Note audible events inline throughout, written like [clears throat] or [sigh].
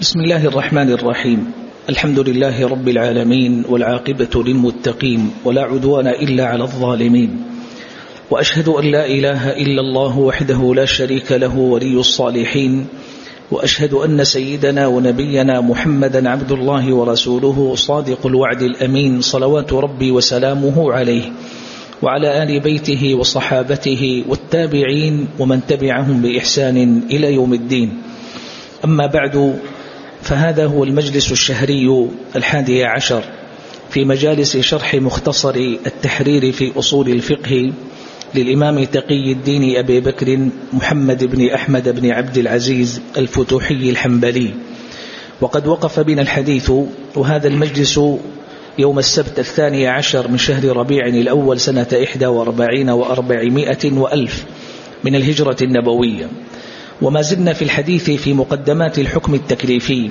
بسم الله الرحمن الرحيم. الحمد لله رب العالمين والعاقبة للمتقين ولا عدوان إلا على الظالمين. وأشهد أن لا إله إلا الله وحده لا شريك له ولي الصالحين. وأشهد أن سيدنا ونبينا محمدا عبد الله ورسوله صادق الوعد الأمين صلوات ربي وسلامه عليه. وعلى آل بيته وصحابته والتابعين ومن تبعهم بإحسان إلى يوم الدين. أما بعد فهذا هو المجلس الشهري الحادي عشر في مجالس شرح مختصر التحرير في أصول الفقه للإمام تقي الدين أبي بكر محمد بن أحمد بن عبد العزيز الفتوحي الحنبلي. وقد وقف بنا الحديث وهذا المجلس يوم السبت الثاني عشر من شهر ربيع الأول سنة إحدى وأربعين وأربعمائة وألف من الهجرة النبوية. وما زلنا في الحديث في مقدمات الحكم التكليفي.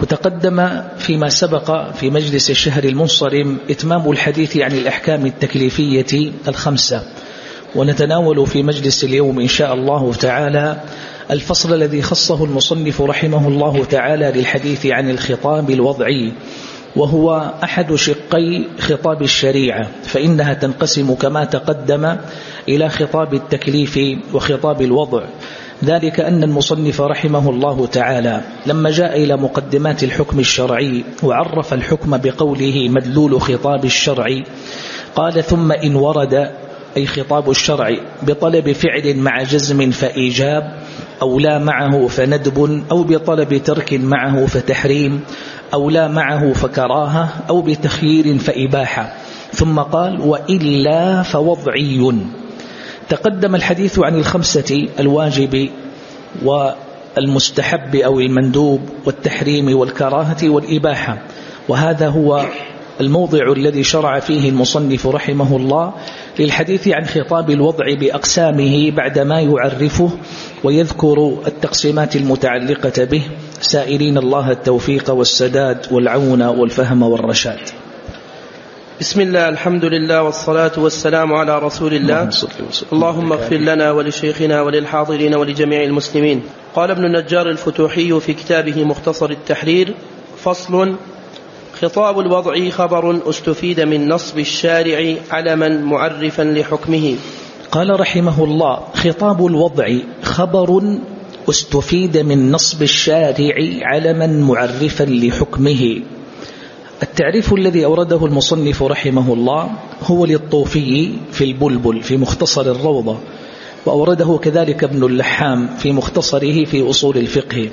وتقدم فيما سبق في مجلس الشهر المنصرم إتمام الحديث عن الأحكام التكليفية الخمسة. ونتناول في مجلس اليوم إن شاء الله تعالى الفصل الذي خصه المصنف رحمه الله تعالى للحديث عن الخطاب الوضعي. وهو أحد شقي خطاب الشريعة فإنها تنقسم كما تقدم إلى خطاب التكليف وخطاب الوضع. ذلك أن المصنف رحمه الله تعالى لما جاء إلى مقدمات الحكم الشرعي وعرف الحكم بقوله مدلول خطاب الشرع قال ثم إن ورد أي خطاب الشرع بطلب فعل مع جزم فإيجاب أو لا معه فندب أو بطلب ترك معه فتحريم أو لا معه فكراهة أو بتخيير فإباحة. ثم قال وإلا فوضعي. تقدم الحديث عن الخمسة الواجب والمستحب أو المندوب والتحريم والكراهة والإباحة. وهذا هو الموضع الذي شرع فيه المصنف رحمه الله للحديث عن خطاب الوضع بأقسامه بعدما يعرفه ويذكر التقسيمات المتعلقة به. سائلين الله التوفيق والسداد والعون والفهم والرشاد. بسم الله الحمد لله والصلاة والسلام على رسول الله. اللهم اغفر لنا ولشيخنا وللحاضرين ولجميع المسلمين. قال ابن النجار الفتوحي في كتابه مختصر التحرير فصل خطاب الوضع خبر استفيد من نصب الشارع علما معرفا لحكمه. قال رحمه الله خطاب الوضع خبر استفيد من نصب الشارع علما معرفا لحكمه. التعريف الذي أورده المصنف رحمه الله هو للطوفي في البلبل في مختصر الروضة وأورده كذلك ابن اللحام في مختصره في أصول الفقه.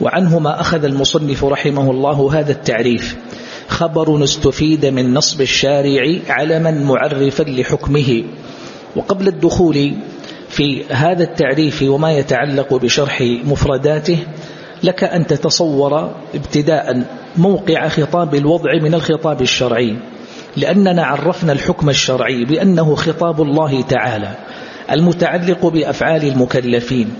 وعنهما أخذ المصنف رحمه الله هذا التعريف. خبر استفيد من نصب الشارع علما معرفا لحكمه. وقبل الدخول في هذا التعريف وما يتعلق بشرح مفرداته لك أن تتصور ابتداء موقع خطاب الوضع من الخطاب الشرعي لأننا عرفنا الحكم الشرعي بأنه خطاب الله تعالى المتعلق بأفعال المكلفين.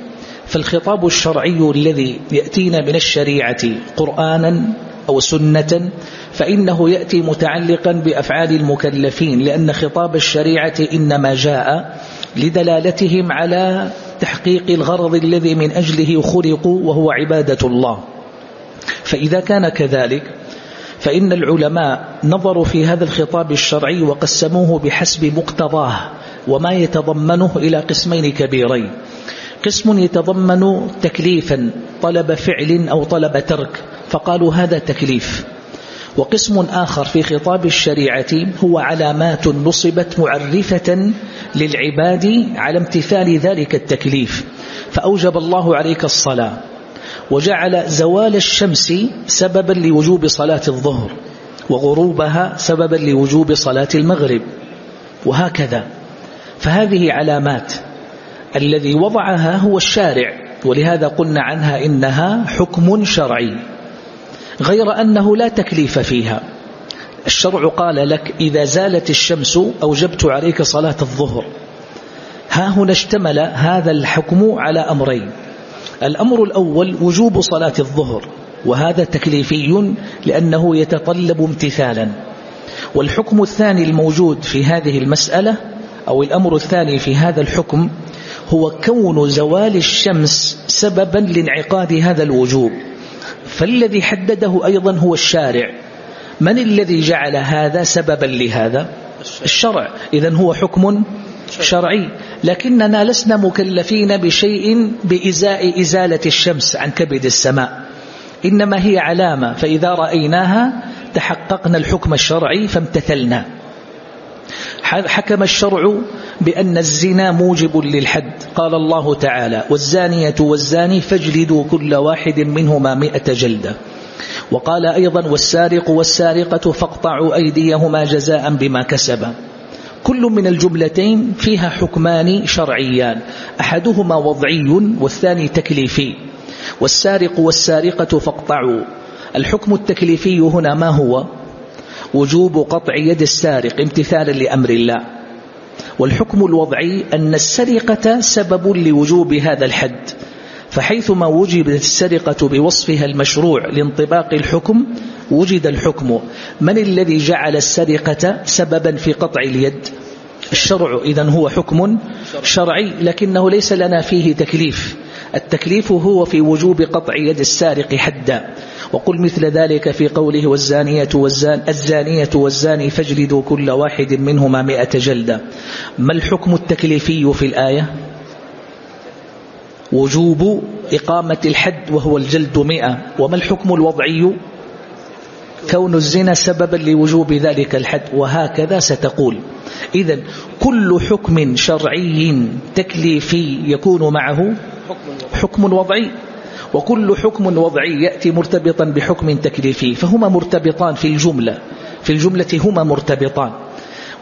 فالخطاب الشرعي الذي يأتينا من الشريعة قرآنا أو سنة فإنه يأتي متعلقا بأفعال المكلفين لأن خطاب الشريعة إنما جاء لدلالتهم على تحقيق الغرض الذي من أجله خلقوا وهو عبادة الله. فإذا كان كذلك فإن العلماء نظروا في هذا الخطاب الشرعي وقسموه بحسب مقتضاه وما يتضمنه إلى قسمين كبيرين. قسم يتضمن تكليفا طلب فعل أو طلب ترك فقالوا هذا تكليف. وقسم آخر في خطاب الشريعة هو علامات نصبت معرفة للعباد على امتثال ذلك التكليف. فأوجب الله عليك الصلاة. وجعل زوال الشمس سببا لوجوب صلاة الظهر وغروبها سببا لوجوب صلاة المغرب. وهكذا. فهذه علامات الذي وضعها هو الشارع ولهذا قلنا عنها إنها حكم شرعي غير أنه لا تكليف فيها. الشرع قال لك إذا زالت الشمس أوجبت عليك صلاة الظهر. ها هنا اشتمل هذا الحكم على أمرين. الأمر الأول وجوب صلاة الظهر وهذا تكليفي لأنه يتطلب امتثالا. والحكم الثاني الموجود في هذه المسألة أو الأمر الثاني في هذا الحكم هو كون زوال الشمس سببا لانعقاد هذا الوجوب. فالذي حدده أيضا هو الشارع. من الذي جعل هذا سببا لهذا؟ الشرع. إذا هو حكم شرعي. لكننا لسنا مكلفين بشيء بإزاء إزالة الشمس عن كبد السماء. إنما هي علامة. فإذا رأيناها تحققنا الحكم الشرعي فامتثلنا. حكم الشرع بأن الزنا موجب للحد. قال الله تعالى والزانية والزاني فاجلدوا كل واحد منهما مئة جلدة. وقال أيضا والسارق والسارقة فاقطعوا أيديهما جزاء بما كسبا. كل من الجملتين فيها حكمان شرعيان أحدهما وضعي والثاني تكليفي. والسارق والسارقة فاقطعوا. الحكم التكليفي هنا ما هو؟ وجوب قطع يد السارق امتثالا لأمر الله. والحكم الوضعي أن السرقة سبب لوجوب هذا الحد فحيثما وجبت السرقة بوصفها المشروع لانطباق الحكم وجد الحكم من الذي جعل السرقة سببا في قطع اليد؟ الشرع إذا هو حكم شرعي لكنه ليس لنا فيه تكليف التكليف هو في وجوب قطع يد السارق حدا. وقل مثل ذلك في قوله والزانية والزان الزانية والزاني فاجلدوا كل واحد منهما مئة جلدة. ما الحكم التكليفي في الآية؟ وجوب إقامة الحد وهو الجلد مئة. وما الحكم الوضعي؟ كون الزنا سببا لوجوب ذلك الحد. وهكذا ستقول. إذا كل حكم شرعي تكليفي يكون معه حكم وضعي. وكل حكم وضعي يأتي مرتبطا بحكم تكليفي فهما مرتبطان في الجملة في الجملة هما مرتبطان.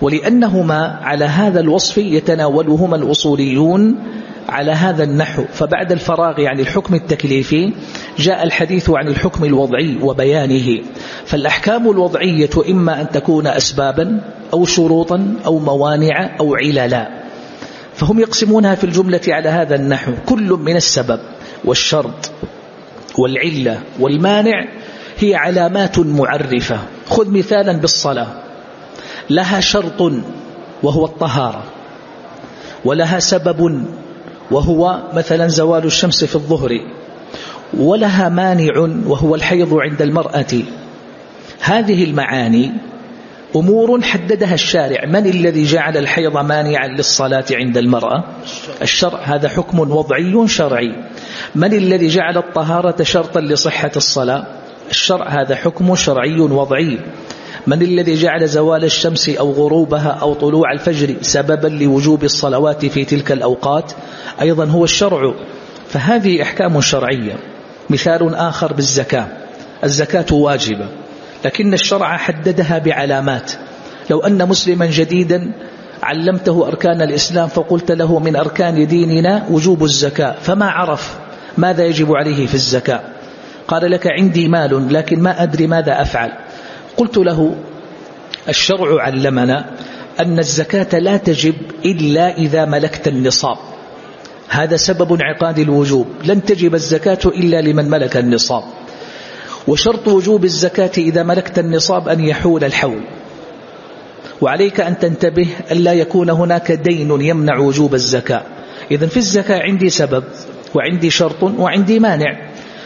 ولأنهما على هذا الوصف يتناولهما الأصوليون على هذا النحو. فبعد الفراغ عن الحكم التكليفي جاء الحديث عن الحكم الوضعي وبيانه. فالأحكام الوضعية إما أن تكون أسبابا أو شروطا أو موانع أو عللا. فهم يقسمونها في الجملة على هذا النحو كل من السبب. والشرط والعلة والمانع هي علامات معرفة. خذ مثالا بالصلاة. لها شرط وهو الطهارة. ولها سبب وهو مثلا زوال الشمس في الظهر. ولها مانع وهو الحيض عند المرأة. هذه المعاني أمور حددها الشارع. من الذي جعل الحيض مانعا للصلاة عند المرأة؟ الشرع. هذا حكم وضعي شرعي. من الذي جعل الطهارة شرطا لصحة الصلاة؟ الشرع. هذا حكم شرعي وضعي. من الذي جعل زوال الشمس أو غروبها أو طلوع الفجر سببا لوجوب الصلوات في تلك الأوقات؟ أيضا هو الشرع. فهذه أحكام شرعية. مثال آخر بالزكاة. الزكاة واجبة. لكن الشرع حددها بعلامات. لو أن مسلما جديدا علمته أركان الإسلام فقلت له من أركان ديننا وجوب الزكاة. فما عرف ماذا يجب عليه في الزكاة. قال لك عندي مال لكن ما أدري ماذا أفعل. قلت له الشرع علمنا أن الزكاة لا تجب إلا إذا ملكت النصاب. هذا سبب انعقاد الوجوب. لن تجب الزكاة إلا لمن ملك النصاب. وشرط وجوب الزكاة إذا ملكت النصاب أن يحول الحول. وعليك أن تنتبه أن لا يكون هناك دين يمنع وجوب الزكاة. إذا في الزكاة عندي سبب وعندي شرط وعندي مانع.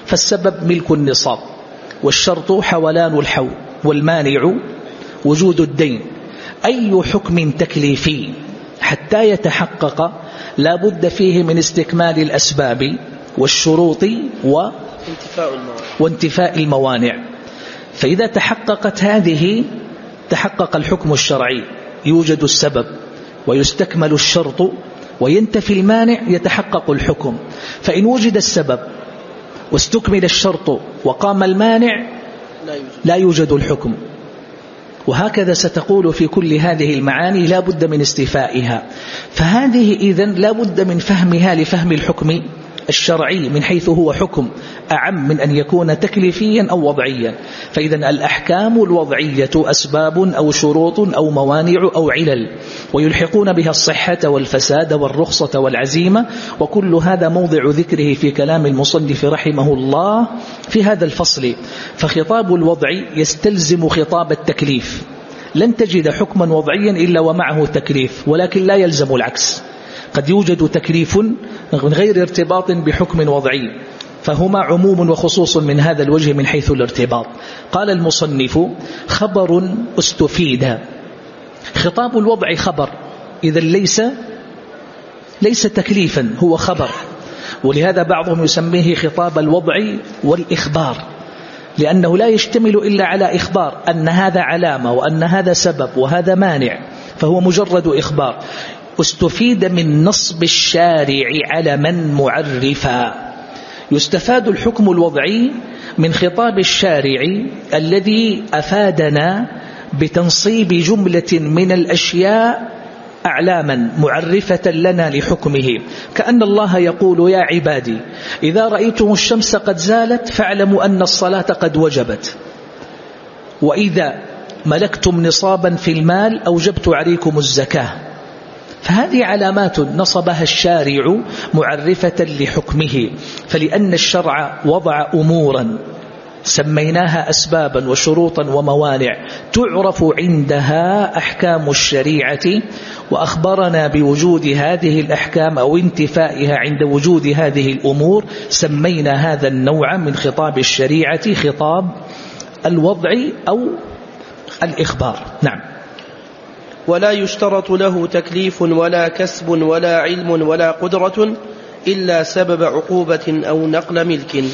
فالسبب ملك النصاب والشرط حولان الحول والمانع وجود الدين. أي حكم تكليفي حتى يتحقق لا بد فيه من استكمال الأسباب والشروط و وانتفاء الموانع. فإذا تحققت هذه تحقق الحكم الشرعي. يوجد السبب ويستكمل الشرط وينتفي المانع يتحقق الحكم. فإن وجد السبب واستكمل الشرط وقام المانع لا يوجد الحكم. وهكذا ستقول في كل هذه المعاني لا بد من استيفائها. فهذه إذن لا بد من فهمها لفهم الحكم. الشرعي من حيث هو حكم أعم من أن يكون تكليفيا أو وضعيا. فإذا الأحكام الوضعية أسباب أو شروط أو موانع أو علل ويلحقون بها الصحة والفساد والرخصة والعزيمة. وكل هذا موضع ذكره في كلام المصنف رحمه الله في هذا الفصل. فخطاب الوضع يستلزم خطاب التكليف. لن تجد حكما وضعيا إلا ومعه تكليف ولكن لا يلزم العكس. قد يوجد تكليف من غير ارتباط بحكم وضعي فهما عموم وخصوص من هذا الوجه من حيث الارتباط. قال المصنف خبر استفيد. خطاب الوضع خبر إذا ليس ليس تكليفا هو خبر. ولهذا بعضهم يسميه خطاب الوضع والإخبار لأنه لا يشتمل إلا على إخبار أن هذا علامة وأن هذا سبب وهذا مانع فهو مجرد إخبار. استفيد من نصب الشارع علما معرفا. يستفاد الحكم الوضعي من خطاب الشارع الذي أفادنا بتنصيب جملة من الأشياء أعلاما معرفة لنا لحكمه. كأن الله يقول يا عبادي إذا رأيتم الشمس قد زالت فاعلموا أن الصلاة قد وجبت. وإذا ملكتم نصابا في المال أوجبت عليكم الزكاة. فهذه علامات نصبها الشارع معرفة لحكمه فلأن الشرع وضع أمورا سميناها أسبابا وشروطا وموانع تعرف عندها أحكام الشريعة وأخبرنا بوجود هذه الأحكام أو انتفائها عند وجود هذه الأمور سمينا هذا النوع من خطاب الشريعة خطاب الوضع أو الإخبار. نعم. ولا يشترط له تكليف ولا كسب ولا علم ولا قدرة إلا سبب عقوبة أو نقل ملك.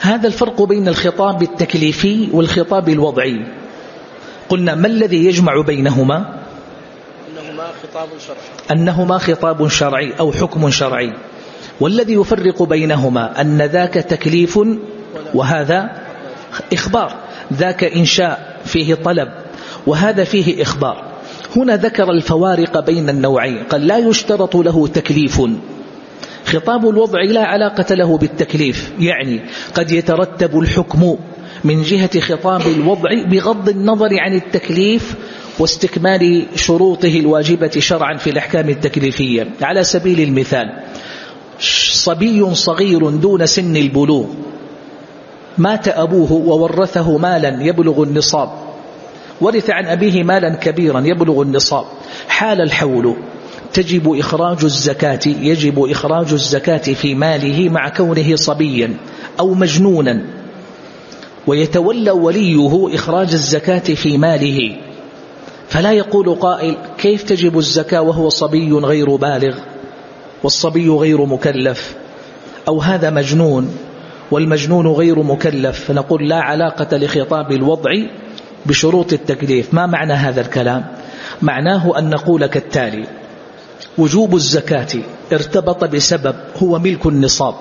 هذا الفرق بين الخطاب التكليفي والخطاب الوضعي. قلنا ما الذي يجمع بينهما؟ أنهما خطاب شرعي. أنهما خطاب شرعي أو حكم شرعي. والذي يفرق بينهما أن ذاك تكليف وهذا إخبار. ذاك إنشاء فيه طلب وهذا فيه إخبار. هنا ذكر الفوارق بين النوعين. قال لا يشترط له تكليف. خطاب الوضع لا علاقة له بالتكليف. يعني قد يترتب الحكم من جهة خطاب الوضع بغض النظر عن التكليف واستكمال شروطه الواجبة شرعا في الأحكام التكليفية. على سبيل المثال صبي صغير دون سن البلوغ. مات أبوه وورثه مالا يبلغ النصاب. ورث عن أبيه مالا كبيرا يبلغ النصاب. حال الحول. تجب إخراج الزكاة يجب إخراج الزكاة في ماله مع كونه صبيا أو مجنونا. ويتولى وليه إخراج الزكاة في ماله. فلا يقول قائل كيف تجب الزكاة وهو صبي غير بالغ؟ والصبي غير مكلف. أو هذا مجنون والمجنون غير مكلف. فنقول لا علاقة لخطاب الوضع بشروط التكليف. ما معنى هذا الكلام؟ معناه أن نقول كالتالي وجوب الزكاة ارتبط بسبب هو ملك النصاب.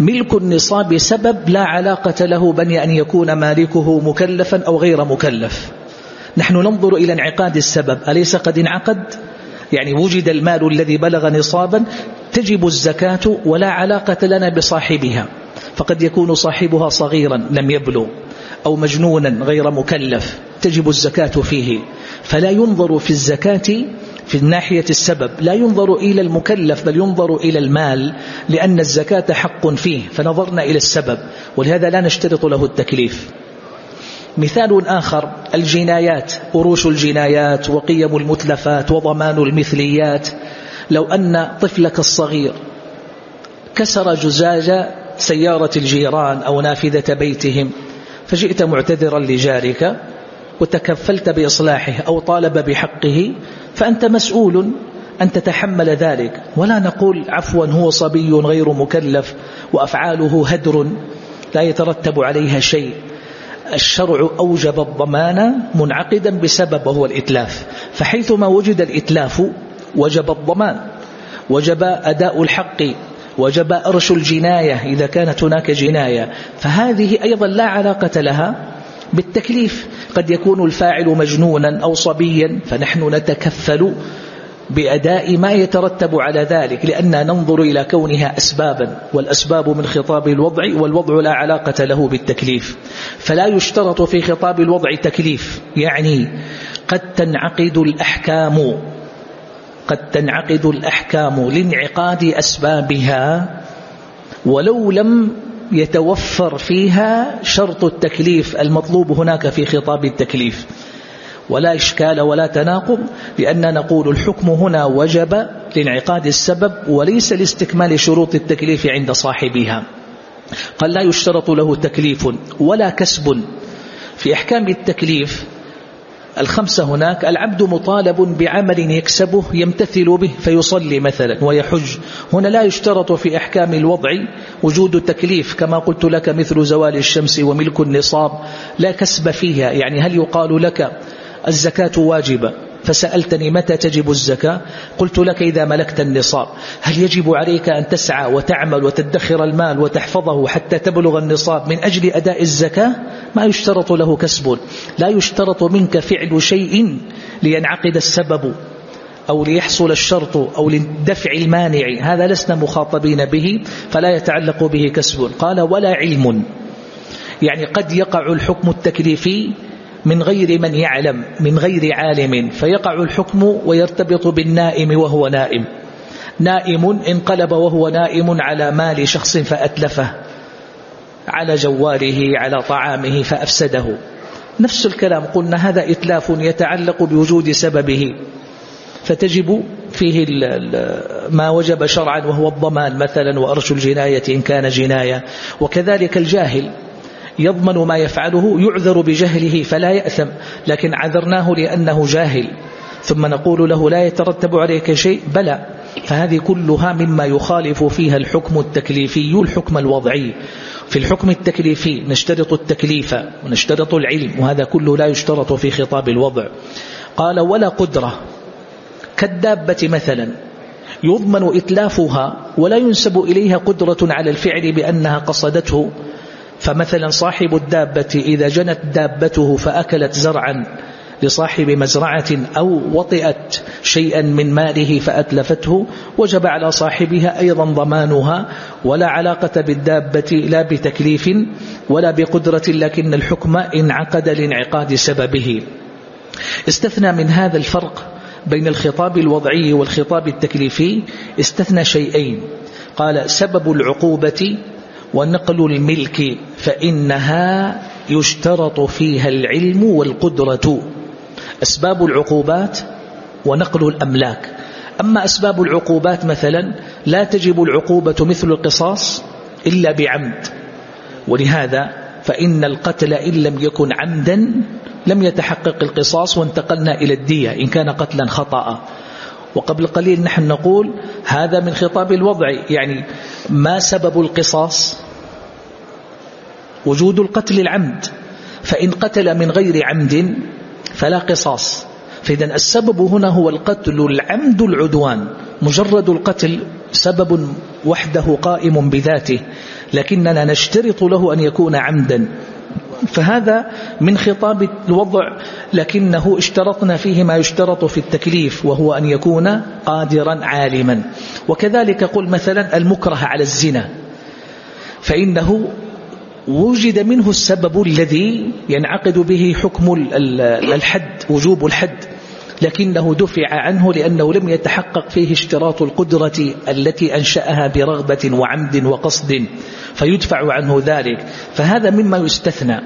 ملك النصاب سبب لا علاقة له بني أن يكون مالكه مكلفا أو غير مكلف. نحن ننظر إلى انعقاد السبب. أليس قد انعقد؟ يعني وجد المال الذي بلغ نصابا تجب الزكاة ولا علاقة لنا بصاحبها. فقد يكون صاحبها صغيرا لم يبلغ. أو مجنونا غير مكلف تجب الزكاة فيه. فلا ينظر في الزكاة في ناحية السبب لا ينظر إلى المكلف بل ينظر إلى المال لأن الزكاة حق فيه. فنظرنا إلى السبب ولهذا لا نشترط له التكليف. مثال آخر الجنايات أروش الجنايات وقيم المتلفات وضمان المثليات. لو أن طفلك الصغير كسر جزاج سيارة الجيران أو نافذة بيتهم فجئت معتذرا لجارك وتكفلت بإصلاحه أو طالب بحقه فأنت مسؤول أن تتحمل ذلك. ولا نقول عفوا هو صبي غير مكلف وأفعاله هدر لا يترتب عليها شيء. الشرع أوجب الضمان منعقدا بسبب وهو الإتلاف. فحيثما وجد الإتلاف وجب الضمان وجب أداء الحق وجب أرش الجناية إذا كانت هناك جناية. فهذه أيضا لا علاقة لها بالتكليف. قد يكون الفاعل مجنونا أو صبيا فنحن نتكفل بأداء ما يترتب على ذلك لأننا ننظر إلى كونها أسبابا والأسباب من خطاب الوضع والوضع لا علاقة له بالتكليف. فلا يشترط في خطاب الوضع تكليف يعني قد تنعقد الأحكام. قد تنعقد الأحكام لانعقاد أسبابها ولو لم يتوفر فيها شرط التكليف المطلوب هناك في خطاب التكليف. ولا إشكال ولا تناقض لأن نقول الحكم هنا وجب لانعقاد السبب وليس لاستكمال شروط التكليف عند صاحبها. قال لا يشترط له تكليف ولا كسب. في أحكام التكليف الخمسة هناك العبد مطالب بعمل يكسبه يمتثل به فيصلي مثلا ويحج. هنا لا يشترط في أحكام الوضع وجود تكليف كما قلت لك مثل زوال الشمس وملك النصاب. لا كسب فيها يعني هل يقال لك الزكاة واجبة؟ فسألتني متى تجب الزكاة؟ قلت لك إذا ملكت النصاب. هل يجب عليك أن تسعى وتعمل وتدخر المال وتحفظه حتى تبلغ النصاب من أجل أداء الزكاة؟ ما يشترط له كسب. لا يشترط منك فعل شيء لينعقد السبب أو ليحصل الشرط أو لدفع المانع. هذا لسنا مخاطبين به فلا يتعلق به كسب. قال ولا علم. يعني قد يقع الحكم التكليفي من غير من يعلم من غير عالم فيقع الحكم ويرتبط بالنائم وهو نائم. نائم انقلب وهو نائم على مال شخص فأتلفه على جواله على طعامه فأفسده. نفس الكلام قلنا هذا إتلاف يتعلق بوجود سببه. فتجب فيه ما وجب شرعا وهو الضمان مثلا وأرش الجناية إن كان جناية. وكذلك الجاهل يضمن ما يفعله يعذر بجهله فلا يأثم لكن عذرناه لأنه جاهل. ثم نقول له لا يترتب عليك شيء بلى. فهذه كلها مما يخالف فيها الحكم التكليفي الحكم الوضعي. في الحكم التكليفي نشترط التكليف ونشترط العلم وهذا كله لا يشترط في خطاب الوضع. قال ولا قدرة. كالدابة مثلا يضمن إتلافها ولا ينسب إليها قدرة على الفعل بأنها قصدته. فمثلا صاحب الدابة إذا جنت دابته فأكلت زرعا لصاحب مزرعة أو وطئت شيئا من ماله فأتلفته وجب على صاحبها أيضا ضمانها ولا علاقة بالدابة لا بتكليف ولا بقدرة لكن الحكم انعقد لانعقاد سببه. استثنى من هذا الفرق بين الخطاب الوضعي والخطاب التكليفي استثنى شيئين. قال سبب العقوبة ونقل الملك فإنها يشترط فيها العلم والقدرة. أسباب العقوبات ونقل الأملاك. أما أسباب العقوبات مثلا لا تجب العقوبة مثل القصاص إلا بعمد. ولهذا فإن القتل إن لم يكن عمدا لم يتحقق القصاص وانتقلنا إلى الدية إن كان قتلا خطأ. وقبل قليل نحن نقول هذا من خطاب الوضع يعني ما سبب القصاص؟ وجود القتل العمد فإن قتل من غير عمد فلا قصاص. فإذا السبب هنا هو القتل العمد العدوان مجرد القتل سبب وحده قائم بذاته لكننا نشترط له أن يكون عمدا. فهذا من خطاب الوضع لكنه اشترطنا فيه ما يشترط في التكليف وهو أن يكون قادرا عالما. وكذلك قل مثلا المكره على الزنا. فإنه وجد منه السبب الذي ينعقد به حكم الحد وجوب الحد. لكنه دفع عنه لأنه لم يتحقق فيه اشتراط القدرة التي أنشأها برغبة وعمد وقصد فيدفع عنه ذلك. فهذا مما يستثنى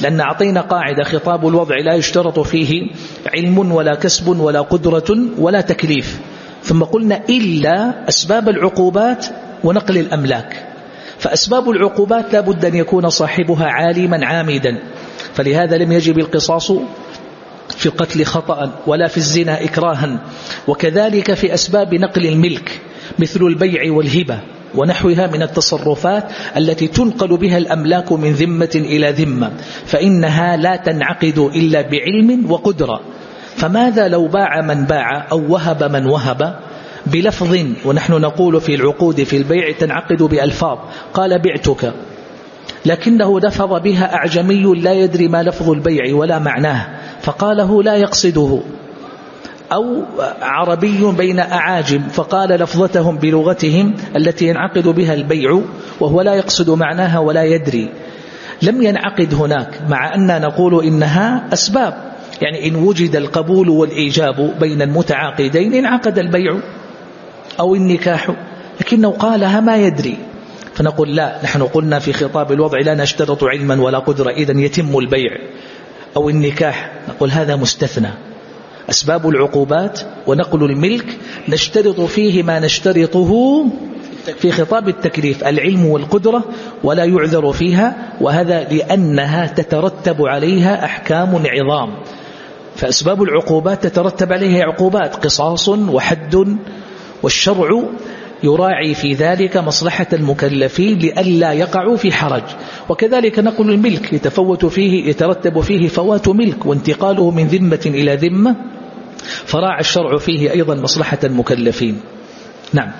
لأن أعطينا قاعدة خطاب الوضع لا يشترط فيه علم ولا كسب ولا قدرة ولا تكليف. ثم قلنا إلا أسباب العقوبات ونقل الأملاك. فأسباب العقوبات لا بد أن يكون صاحبها عالما عامدا. فلهذا لم يجب القصاص في القتل خطأ ولا في الزنا إكراها. وكذلك في أسباب نقل الملك مثل البيع والهبة ونحوها من التصرفات التي تنقل بها الأملاك من ذمة إلى ذمة فإنها لا تنعقد إلا بعلم وقدرة. فماذا لو باع من باع أو وهب من وهب؟ بلفظ ونحن نقول في العقود في البيع تنعقد بألفاظ. قال بعتك. لكنه لفظ بها أعجمي لا يدري ما لفظ البيع ولا معناه فقاله لا يقصده. أو عربي بين أعاجم فقال لفظتهم بلغتهم التي ينعقد بها البيع وهو لا يقصد معناها ولا يدري. لم ينعقد هناك مع أن نقول إنها أسباب. يعني إن وجد القبول والإيجاب بين المتعاقدين انعقد البيع أو النكاح لكنه قالها ما يدري. فنقول لا نحن قلنا في خطاب الوضع لا نشترط علما ولا قدرة إذا يتم البيع أو النكاح. نقول هذا مستثنى. أسباب العقوبات ونقل الملك نشترط فيه ما نشترطه في خطاب التكليف العلم والقدرة ولا يعذر فيها وهذا لأنها تترتب عليها أحكام عظام. فأسباب العقوبات تترتب عليها عقوبات قصاص وحد والشرع يراعي في ذلك مصلحة المكلفين لئلا يقعوا في حرج. وكذلك نقل الملك يتفوت فيه يترتب فيه فوات ملك وانتقاله من ذمة إلى ذمة. فراعى الشرع فيه أيضا مصلحة المكلفين. نعم.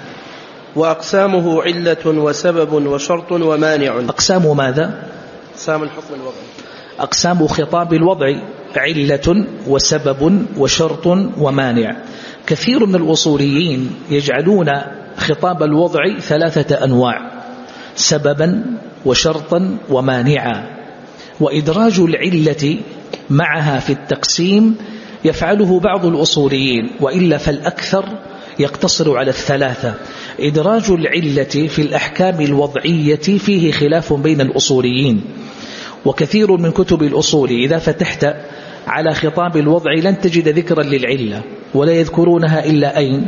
وأقسامه علة وسبب وشرط ومانع. أقسام ماذا؟ أقسام الحكم الوضعي. أقسام خطاب الوضع علة وسبب وشرط ومانع. كثير من الأصوليين يجعلون خطاب الوضع ثلاثة أنواع سببا وشرطا ومانعا. وإدراج العلة معها في التقسيم يفعله بعض الأصوليين وإلا فالأكثر يقتصر على الثلاثة. إدراج العلة في الأحكام الوضعية فيه خلاف بين الأصوليين. وكثير من كتب الأصول إذا فتحت على خطاب الوضع لن تجد ذكرا للعلة ولا يذكرونها إلا أين؟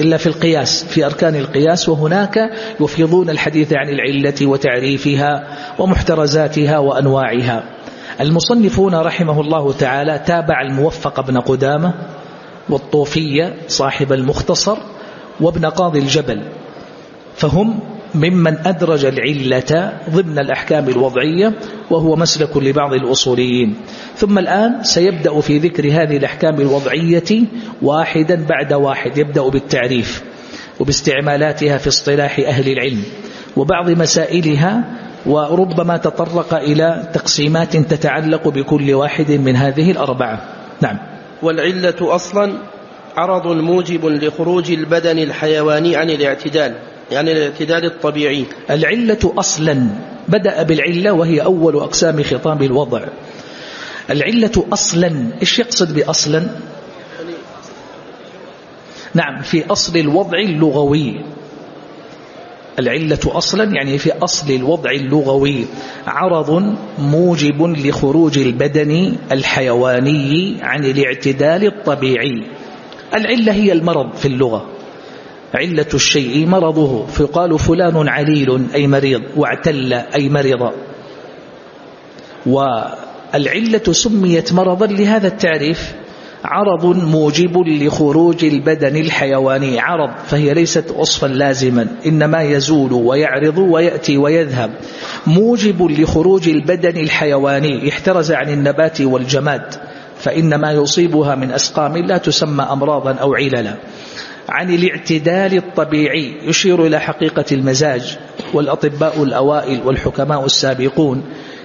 إلا في القياس في أركان القياس وهناك يفيضون الحديث عن العلة وتعريفها ومحترزاتها وأنواعها. المصنفون رحمه الله تعالى تابع الموفق ابن قدامة والطوفية صاحب المختصر وابن قاضي الجبل فهم ممن أدرج العلة ضمن الأحكام الوضعية وهو مسلك لبعض الأصوليين. ثم الآن سيبدأ في ذكر هذه الأحكام الوضعية واحدا بعد واحد يبدأ بالتعريف وباستعمالاتها في اصطلاح أهل العلم وبعض مسائلها وربما تطرق إلى تقسيمات تتعلق بكل واحد من هذه الأربعة. نعم. والعلة أصلا عرض موجب لخروج البدن الحيواني عن الاعتدال. يعني الاعتدال الطبيعي العلة أصلا بدأ بالعلة وهي أول أقسام خطاب الوضع. العلة أصلا إيش يقصد بأصلا؟ نعم في أصل الوضع اللغوي. العلة أصلا يعني في أصل الوضع اللغوي. عرض موجب لخروج البدن الحيواني عن الاعتدال الطبيعي. العلة هي المرض في اللغة. علة الشيء مرضه. فيقال فلان عليل أي مريض واعتل أي مرض. والعلة سميت مرضا لهذا التعريف عرض موجب لخروج البدن الحيواني. عرض فهي ليست وصفا لازما إنما يزول ويعرض ويأتي ويذهب. موجب لخروج البدن الحيواني. احترز عن النبات والجماد فإن ما يصيبها من أسقام لا تسمى أمراضا أو عللا. عن الاعتدال الطبيعي يشير إلى حقيقة المزاج والأطباء الأوائل والحكماء السابقون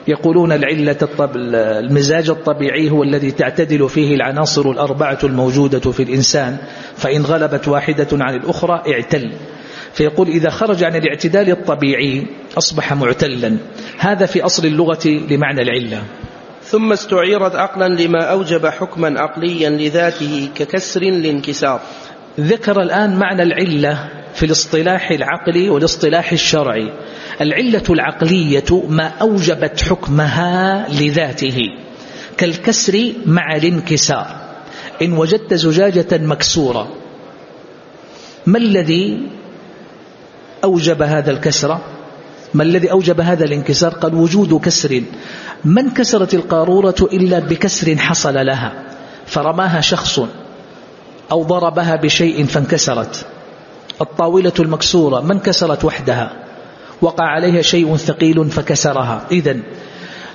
يقولون العلة الطب... المزاج الطبيعي هو الذي تعتدل فيه العناصر الأربعة الموجودة في الإنسان فإن غلبت واحدة عن الأخرى اعتل. فيقول إذا خرج عن الاعتدال الطبيعي أصبح معتلا. هذا في أصل اللغة لمعنى العلة. ثم استعيرت عقلا لما أوجب حكما عقليا لذاته ككسر لانكسار ذكر الآن معنى العلة في الاصطلاح العقلي والاصطلاح الشرعي. العلة العقلية ما أوجبت حكمها لذاته كالكسر مع الانكسار. إن وجدت زجاجة مكسورة ما الذي أوجب هذا الكسر؟ ما الذي أوجب هذا الانكسار؟ قال وجود كسر. من كسرت القارورة إلا بكسر حصل لها فرماها شخص. أو ضربها بشيء فانكسرت. الطاولة المكسورة من كسرت وحدها؟ وقع عليها شيء ثقيل فكسرها. إذا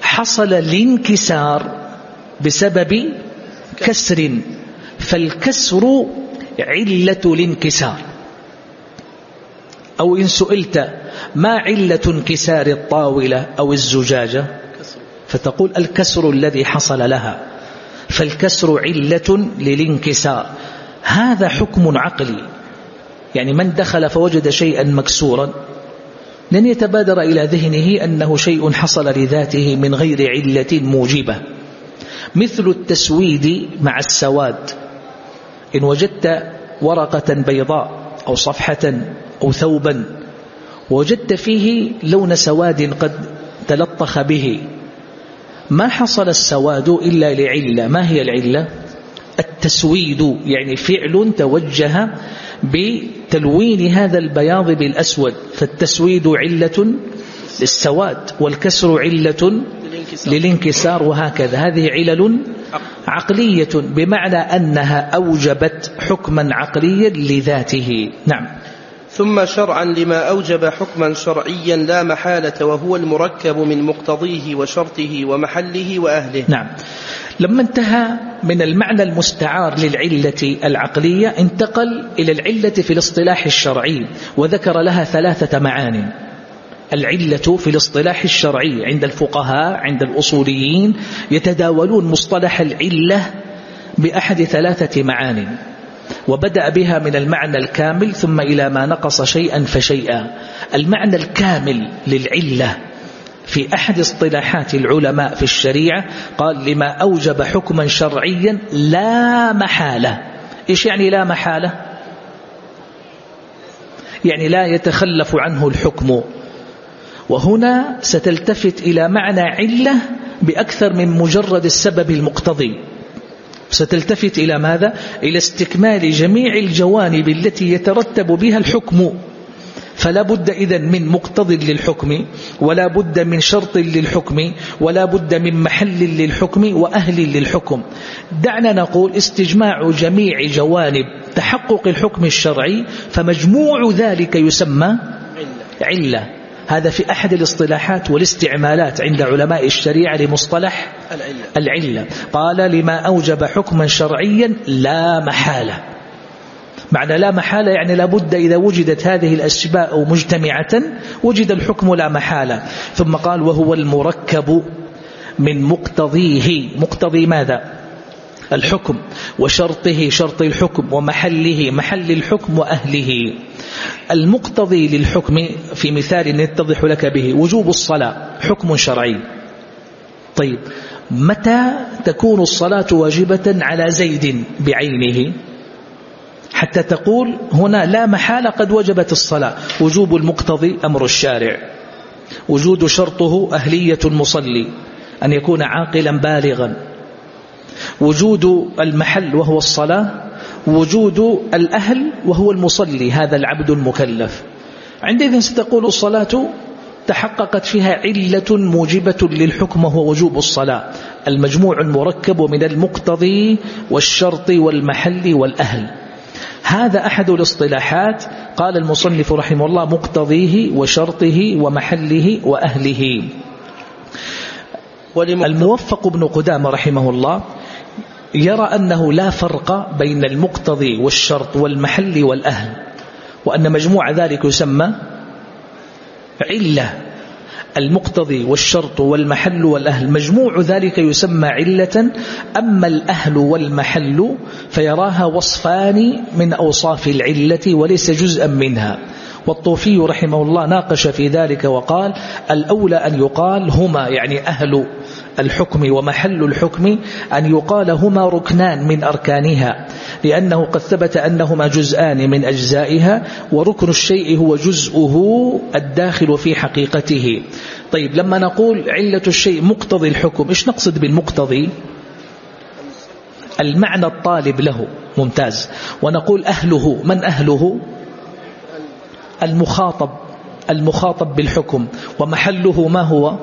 حصل الانكسار بسبب كسر. فالكسر علة الانكسار. أو إن سئلت ما علة انكسار الطاولة أو الزجاجة؟ فتقول الكسر الذي حصل لها. فالكسر علة للانكسار. هذا حكم عقلي. يعني من دخل فوجد شيئا مكسورا. لن يتبادر إلى ذهنه أنه شيء حصل لذاته من غير علة موجبة. مثل التسويد مع السواد. إن وجدت ورقة بيضاء أو صفحة أو ثوبا وجدت فيه لون سواد قد تلطخ به. ما حصل السواد إلا لعلة؟ ما هي العلة؟ التسويد يعني فعل توجه بتلوين هذا البياض بالأسود فالتسويد علة للسواد والكسر علة للانكسار. وهكذا. هذه علل عقلية بمعنى أنها أوجبت حكما عقليا لذاته. نعم. ثم شرعا لما أوجب حكما شرعيا لا محالة وهو المركب من مقتضيه وشرطه ومحله وأهله. نعم. لما انتهى من المعنى المستعار للعلة العقلية انتقل إلى العلة في الاصطلاح الشرعي وذكر لها ثلاثة معاني. العلة في الاصطلاح الشرعي عند الفقهاء عند الأصوليين يتداولون مصطلح العلة بأحد ثلاثة معاني. وبدأ بها من المعنى الكامل ثم إلى ما نقص شيئا فشيئا. المعنى الكامل للعلة في أحد اصطلاحات العلماء في الشريعة قال لما أوجب حكما شرعيا لا محالة. إيش يعني لا محالة؟ يعني لا يتخلف عنه الحكم. وهنا ستلتفت إلى معنى علة بأكثر من مجرد السبب المقتضي. ستلتفت إلى ماذا؟ إلى استكمال جميع الجوانب التي يترتب بها الحكم. فلا بد إذن من مقتض للحكم ولا بد من شرط للحكم ولا بد من محل للحكم وأهل للحكم. دعنا نقول استجماع جميع جوانب تحقق الحكم الشرعي فمجموع ذلك يسمى علة. هذا في أحد الاصطلاحات والاستعمالات عند علماء الشريعة لمصطلح العلة. قال لما أوجب حكما شرعيا لا محالة. معنى لا محالة يعني لابد إذا وجدت هذه الأسباء مجتمعة وجد الحكم لا محالة. ثم قال وهو المركب من مقتضيه. مقتضي ماذا؟ الحكم. وشرطه شرط الحكم ومحله محل الحكم وأهله. المقتضي للحكم في مثال يتضح لك به وجوب الصلاة حكم شرعي. طيب متى تكون الصلاة واجبة على زيد بعينه؟ حتى تقول هنا لا محالة قد وجبت الصلاة. وجوب المقتضي أمر الشارع. وجود شرطه أهلية المصلي. أن يكون عاقلا بالغا. وجود المحل وهو الصلاة. وجود الأهل وهو المصلي. هذا العبد المكلف. عندئذ ستقول الصلاة تحققت فيها علة موجبة للحكم وهو وجوب الصلاة. المجموع المركب من المقتضي والشرط والمحل والأهل. هذا أحد الاصطلاحات قال المصنف رحمه الله مقتضيه وشرطه ومحله وأهله. الموفق بن قدام رحمه الله يرى أنه لا فرق بين المقتضي والشرط والمحل والأهل وأن مجموع ذلك يسمى علة. المقتضي والشرط والمحل والأهل. مجموع ذلك يسمى علة. أما الأهل والمحل فيراها وصفان من أوصاف العلة وليس جزءا منها. والطوفي رحمه الله ناقش في ذلك وقال الأولى أن يقال هما يعني أهل. الحكم ومحل الحكم أن يقال هما ركنان من أركانها لأنه قد ثبت أنهما جزءان من أجزائها وركن الشيء هو جزءه الداخل في حقيقته. طيب لما نقول علة الشيء مقتضي الحكم إيش نقصد بالمقتضي؟ المعنى الطالب له ممتاز. ونقول أهله من أهله؟ المخاطب المخاطب بالحكم. ومحله ما هو؟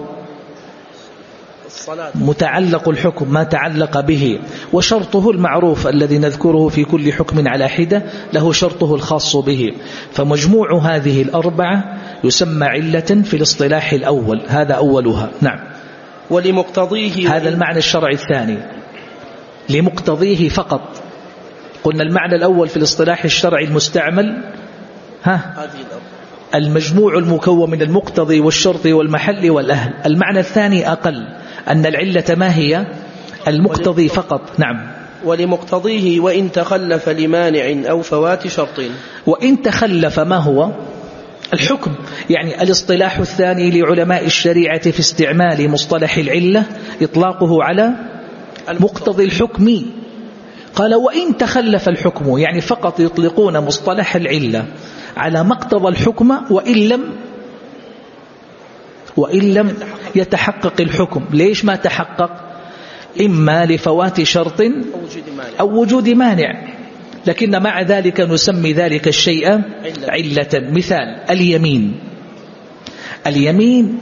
متعلق الحكم ما تعلق به. وشرطه المعروف الذي نذكره في كل حكم على حدة له شرطه الخاص به. فمجموع هذه الأربعة يسمى علة في الاصطلاح الأول. هذا أولها. نعم. ولمقتضيه هذا المعنى الشرعي الثاني. لمقتضيه فقط. قلنا المعنى الأول في الاصطلاح الشرعي المستعمل. ها؟ المجموع المكون من المقتضي والشرط والمحل والأهل. المعنى الثاني أقل. أن العلة ما هي؟ المقتضي فقط. نعم. ولمقتضيه وإن تخلف لمانع أو فوات شرط. وإن تخلف ما هو؟ الحكم. يعني الاصطلاح الثاني لعلماء الشريعة في استعمال مصطلح العلة إطلاقه على مقتضي الحكم. قال وإن تخلف الحكم يعني فقط يطلقون مصطلح العلة على مقتضى الحكم وإن لم وإن لم يتحقق الحكم ليش ما تحقق؟ إما لفوات شرط أو وجود مانع. لكن مع ذلك نسمي ذلك الشيء علة. مثال اليمين. اليمين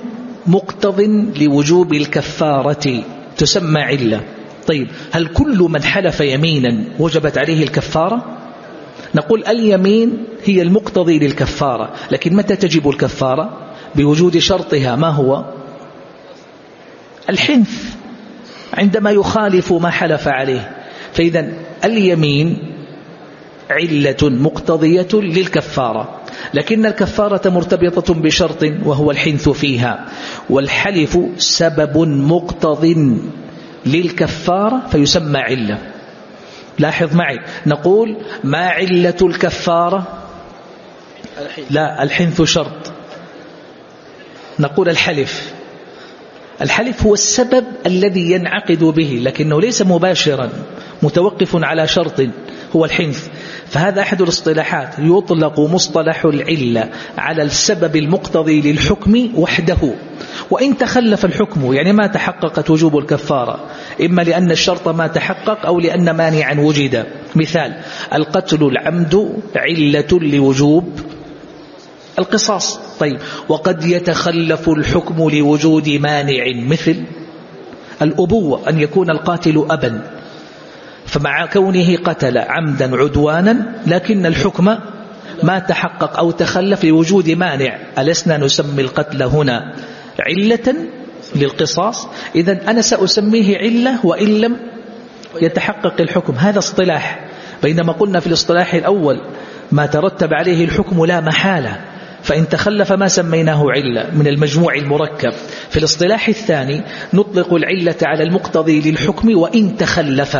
مقتض لوجوب الكفارة تسمى علة. طيب هل كل من حلف يمينا وجبت عليه الكفارة؟ نقول اليمين هي المقتضي للكفارة لكن متى تجب الكفارة؟ بوجود شرطها ما هو؟ الحنث عندما يخالف ما حلف عليه. فإذا اليمين علة مقتضية للكفارة لكن الكفارة مرتبطة بشرط وهو الحنث فيها. والحلف سبب مقتض للكفارة فيسمى علة. لاحظ معي نقول ما علة الكفارة؟ لا الحنث شرط. نقول الحلف. الحلف هو السبب الذي ينعقد به لكنه ليس مباشرا متوقف على شرط هو الحنث فهذا أحد الاصطلاحات. يطلق مصطلح العلة على السبب المقتضي للحكم وحده. وإن تخلف الحكم يعني ما تحققت وجوب الكفارة. إما لأن الشرط ما تحقق أو لأن مانعا وجد. مثال القتل العمد علة لوجوب. القصاص. طيب. وقد يتخلف الحكم لوجود مانع مثل الأبوة أن يكون القاتل أبا. فمع كونه قتل عمدا عدوانا لكن الحكم ما تحقق أو تخلف لوجود مانع. ألسنا نسمي القتل هنا علة للقصاص؟ إذا أنا سأسميه علة وإن لم يتحقق الحكم. هذا اصطلاح. بينما قلنا في الاصطلاح الأول ما ترتب عليه الحكم لا محالة. فإن تخلف ما سميناه علة من المجموع المركب. في الاصطلاح الثاني نطلق العلة على المقتضي للحكم وإن تخلف.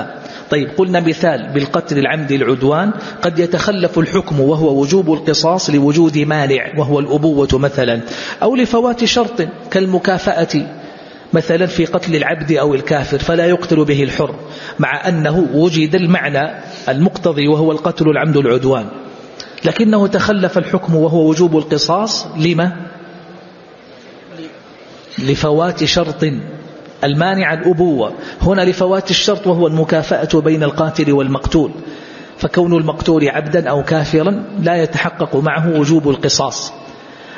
طيب قلنا مثال بالقتل العمد العدوان. قد يتخلف الحكم وهو وجوب القصاص لوجود مانع وهو الأبوة مثلا. أو لفوات شرط كالمكافأة مثلا في قتل العبد أو الكافر فلا يقتل به الحر مع أنه وجد المعنى المقتضي وهو القتل العمد العدوان. لكنه تخلف الحكم وهو وجوب القصاص. لما؟ لفوات شرط المانع الأبوة. هنا لفوات الشرط وهو المكافأة بين القاتل والمقتول. فكون المقتول عبدا أو كافرا لا يتحقق معه وجوب القصاص.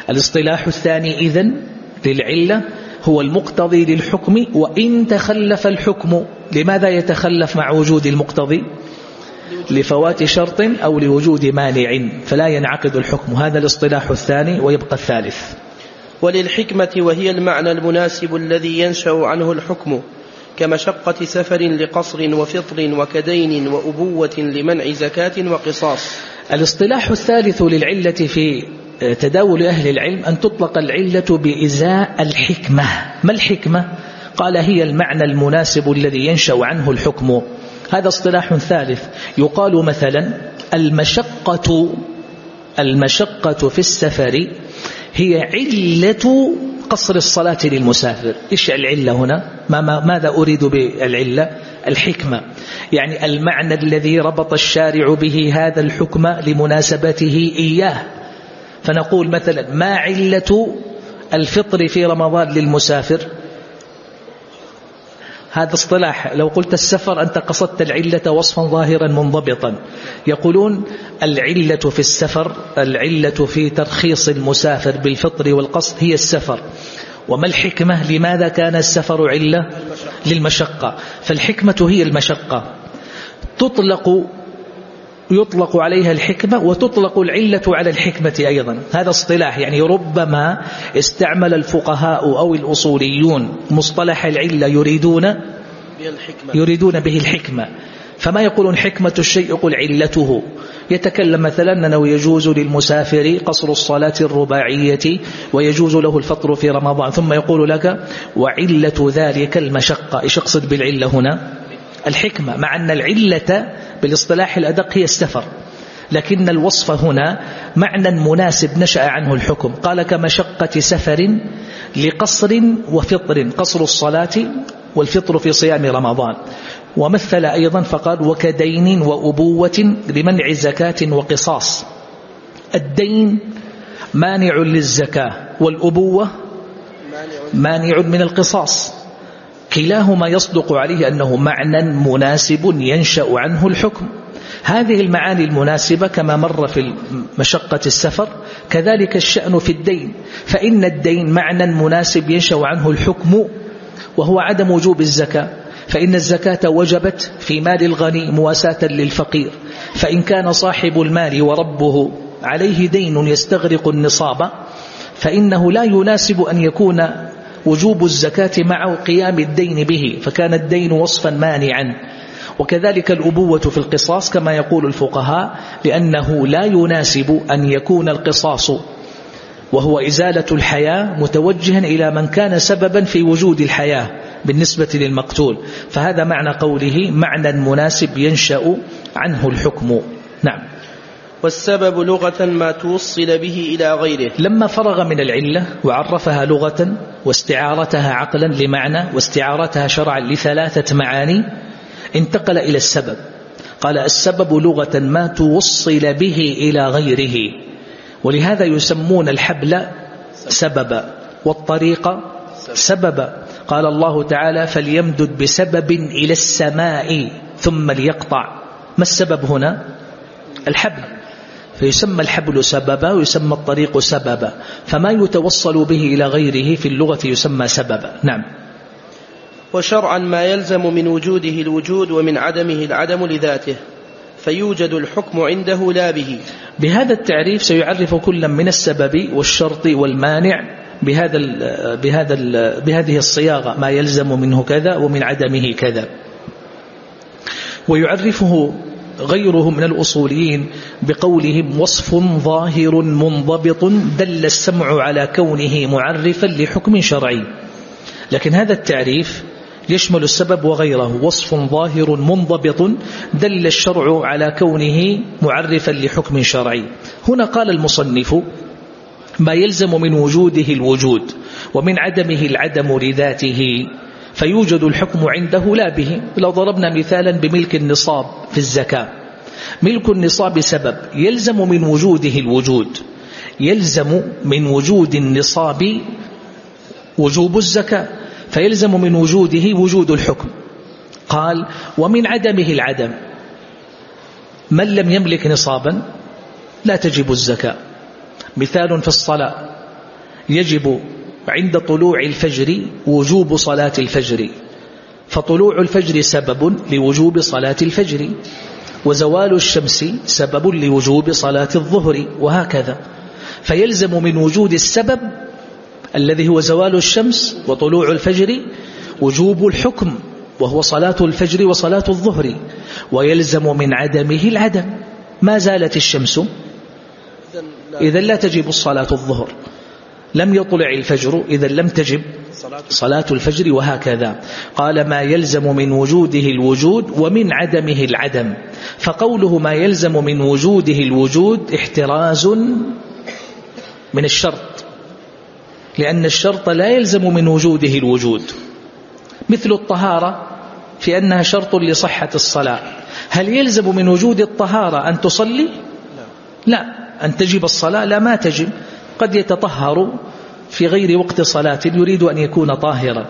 الاصطلاح الثاني إذن للعلة هو المقتضي للحكم وإن تخلف الحكم لماذا يتخلف مع وجود المقتضي؟ لفوات شرط أو لوجود مانع فلا ينعقد الحكم. هذا الاصطلاح الثاني ويبقى الثالث. وللحكمة وهي المعنى المناسب الذي ينشأ عنه الحكم كمشقة سفر لقصر وفطر وكدين وأبوة لمنع زكاة وقصاص. الاصطلاح الثالث للعلة في تداول أهل العلم أن تطلق العلة بإزاء الحكمة. ما الحكمة؟ قال هي المعنى المناسب الذي ينشأ عنه الحكم. هذا اصطلاح ثالث. يقال مثلا المشقة المشقة في السفر هي علة قصر الصلاة للمسافر. إيش العلة هنا؟ ما ما ماذا أريد بالعلة؟ الحكمة. يعني المعنى الذي ربط الشارع به هذا الحكم لمناسبته إياه. فنقول مثلا ما علة الفطر في رمضان للمسافر؟ هذا اصطلاح. لو قلت السفر أنت قصدت العلة وصفا ظاهرا منضبطا. يقولون العلة في السفر العلة في ترخيص المسافر بالفطر والقصد هي السفر. وما الحكمة؟ لماذا كان السفر علة؟ للمشقة. فالحكمة هي المشقة. تطلق يطلق عليها الحكمة وتطلق العلة على الحكمة أيضا. هذا اصطلاح يعني ربما استعمل الفقهاء أو الأصوليون مصطلح العلة يريدون يريدون به الحكمة. فما يقولون حكمة الشيء؟ يقول علته. يتكلم مثلا أنه يجوز للمسافر قصر الصلاة الرباعية ويجوز له الفطر في رمضان ثم يقول لك وعلة ذلك المشقة. إيش يقصد بالعلة هنا؟ الحكمة مع أن العلة بالاصطلاح الأدق هي السفر. لكن الوصف هنا معنى مناسب نشأ عنه الحكم. قال كمشقة سفر لقصر وفطر قصر الصلاة والفطر في صيام رمضان. ومثل أيضا فقال وكدين وأبوة لمنع زكاة وقصاص. الدين مانع للزكاة والأبوة مانع من القصاص. كلاهما يصدق عليه أنه معنى مناسب ينشأ عنه الحكم. هذه المعاني المناسبة كما مر في مشقة السفر كذلك الشأن في الدين. فإن الدين معنى مناسب ينشأ عنه الحكم وهو عدم وجوب الزكاة. فإن الزكاة وجبت في مال الغني مواساة للفقير. فإن كان صاحب المال وربه عليه دين يستغرق النصاب فإنه لا يناسب أن يكون وجوب الزكاة مع قيام الدين به فكان الدين وصفا مانعا. وكذلك الأبوة في القصاص كما يقول الفقهاء لأنه لا يناسب أن يكون القصاص. وهو إزالة الحياة متوجها إلى من كان سببا في وجود الحياة بالنسبة للمقتول. فهذا معنى قوله معنى مناسب ينشأ عنه الحكم. نعم. والسبب لغة ما توصل به إلى غيره. لما فرغ من العلة وعرفها لغة واستعارتها عقلا لمعنى واستعارتها شرعا لثلاثة معاني انتقل إلى السبب. قال السبب لغة ما توصل به إلى غيره. ولهذا يسمون الحبل سببا والطريق سببا قال الله تعالى فليمدد بسبب إلى السماء ثم ليقطع. ما السبب هنا؟ الحبل. فيسمى الحبل سببا ويسمى الطريق سببا فما يتوصل به إلى غيره في اللغة يسمى سببا. نعم. وشرعا ما يلزم من وجوده الوجود ومن عدمه العدم لذاته فيوجد الحكم عنده لا به. بهذا التعريف سيعرف كل من السبب والشرط والمانع بهذا ال بهذا ال بهذه الصياغة ما يلزم منه كذا ومن عدمه كذا. ويعرفه غيره من الأصوليين بقولهم وصف ظاهر منضبط دل السمع على كونه معرفا لحكم شرعي. لكن هذا التعريف يشمل السبب وغيره. وصف ظاهر منضبط دل الشرع على كونه معرفا لحكم شرعي. هنا قال المصنف ما يلزم من وجوده الوجود ومن عدمه العدم لذاته. فيوجد الحكم عنده لا به. لو ضربنا مثالا بملك النصاب في الزكاة. ملك النصاب سبب. يلزم من وجوده الوجود. يلزم من وجود النصاب وجوب الزكاة. فيلزم من وجوده وجود الحكم. قال ومن عدمه العدم. من لم يملك نصابا لا تجب الزكاة. مثال في الصلاة. يجب عند طلوع الفجر وجوب صلاة الفجر. فطلوع الفجر سبب لوجوب صلاة الفجر. وزوال الشمس سبب لوجوب صلاة الظهر وهكذا. فيلزم من وجود السبب الذي هو زوال الشمس وطلوع الفجر وجوب الحكم وهو صلاة الفجر وصلاة الظهر. ويلزم من عدمه العدم. ما زالت الشمس؟ إذا لا تجب الصلاة الظهر. لم يطلع الفجر إذا لم تجب صلاة الفجر وهكذا. قال ما يلزم من وجوده الوجود ومن عدمه العدم. فقوله ما يلزم من وجوده الوجود احتراز من الشرط لأن الشرط لا يلزم من وجوده الوجود. مثل الطهارة في أنها شرط لصحة الصلاة. هل يلزم من وجود الطهارة أن تصلي؟ لا. أن تجب الصلاة؟ لا ما تجب. قد يتطهر في غير وقت صلاة يريد أن يكون طاهرا.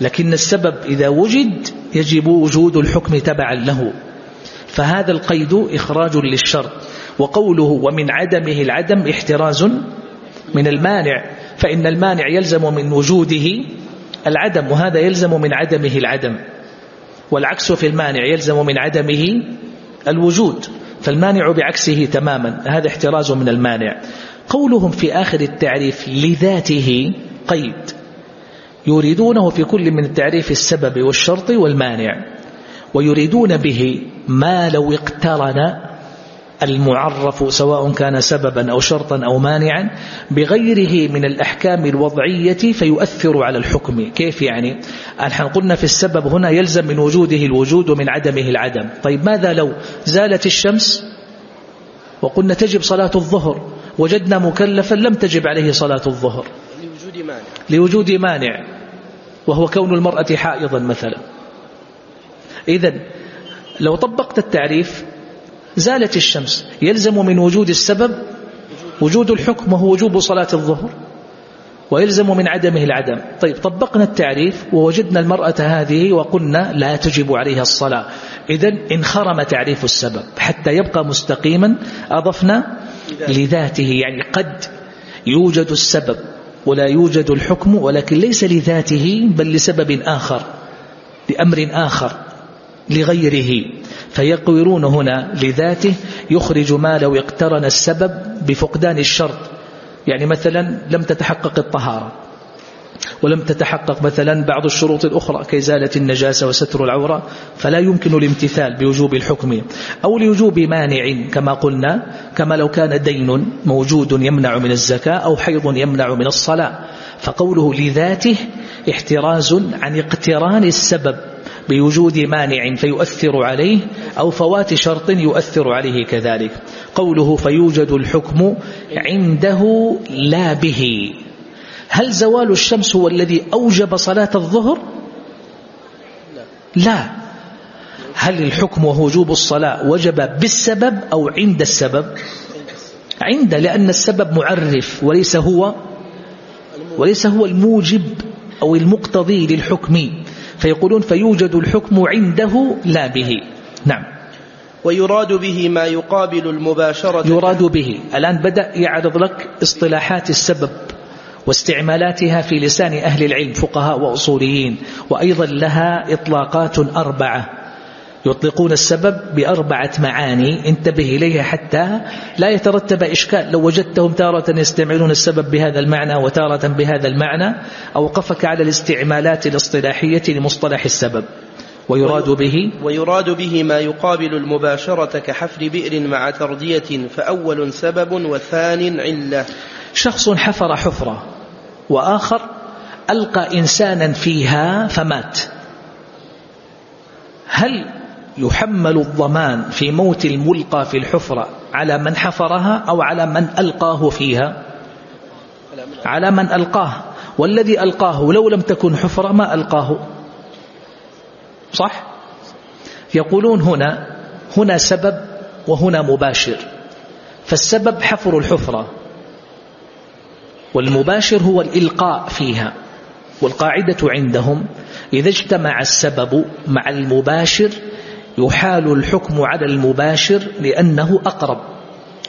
لكن السبب إذا وجد يجب وجود الحكم تبعا له. فهذا القيد إخراج للشرط وقوله ومن عدمه العدم احتراز من المانع. فإن المانع يلزم من وجوده العدم وهذا يلزم من عدمه العدم. والعكس في المانع يلزم من عدمه الوجود. فالمانع بعكسه تماما. هذا احتراز من المانع. قولهم في آخر التعريف لذاته قيد. يريدونه في كل من التعريف السبب والشرط والمانع ويريدون به ما لو اقترن المعرف سواء كان سببا أو شرطا أو مانعا بغيره من الأحكام الوضعية فيؤثر على الحكم. كيف يعني؟ الحين قلنا في السبب هنا يلزم من وجوده الوجود ومن عدمه العدم. طيب ماذا لو زالت الشمس؟ وقلنا تجب صلاة الظهر. وجدنا مكلفا لم تجب عليه صلاة الظهر. لوجود مانع. لوجود مانع. وهو كون المرأة حائضا مثلا. إذا لو طبقت التعريف زالت الشمس. يلزم من وجود السبب وجود الحكم وهو وجوب صلاة الظهر. ويلزم من عدمه العدم. طيب طبقنا التعريف ووجدنا المرأة هذه وقلنا لا تجب عليها الصلاة. إذا انخرم تعريف السبب حتى يبقى مستقيما. أضفنا لذاته يعني قد يوجد السبب ولا يوجد الحكم ولكن ليس لذاته بل لسبب آخر لأمر آخر لغيره. فيقولون هنا لذاته يخرج ما لو اقترن السبب بفقدان الشرط. يعني مثلا لم تتحقق الطهارة. ولم تتحقق مثلا بعض الشروط الأخرى كإزالة النجاسة وستر العورة فلا يمكن الامتثال بوجوب الحكم أو لوجوب مانع كما قلنا كما لو كان دين موجود يمنع من الزكاة أو حيض يمنع من الصلاة. فقوله لذاته احتراز عن اقتران السبب بوجود مانع فيؤثر عليه أو فوات شرط يؤثر عليه كذلك. قوله فيوجد الحكم عنده لا به. هل زوال الشمس هو الذي أوجب صلاة الظهر؟ لا. هل الحكم وهو وجوب الصلاة وجب بالسبب أو عند السبب؟ عند لأن السبب معرف وليس هو وليس هو الموجب أو المقتضي للحكم. فيقولون فيوجد الحكم عنده لا به. نعم. ويراد به ما يقابل المباشرة. يراد به. الآن بدأ يعرض لك اصطلاحات السبب. واستعمالاتها في لسان أهل العلم فقهاء وأصوليين وأيضا لها إطلاقات أربعة. يطلقون السبب بأربعة معاني انتبه إليها حتى لا يترتب إشكال. لو وجدتهم تارة يستعملون السبب بهذا المعنى وتارة بهذا المعنى أوقفك على الاستعمالات الاصطلاحية لمصطلح السبب. ويراد به ويراد به ما يقابل المباشرة كحفر بئر مع تردية فأول سبب وثان علة. شخص حفر حفرة وآخر ألقى إنسانا فيها فمات. هل يحمل الضمان في موت الملقى في الحفرة على من حفرها أو على من ألقاه فيها؟ على من ألقاه. والذي ألقاه لو لم تكن حفرة ما ألقاه. صح؟ يقولون هنا هنا سبب وهنا مباشر. فالسبب حفر الحفرة. والمباشر هو الإلقاء فيها والقاعدة عندهم إذا اجتمع السبب مع المباشر يحال الحكم على المباشر لأنه أقرب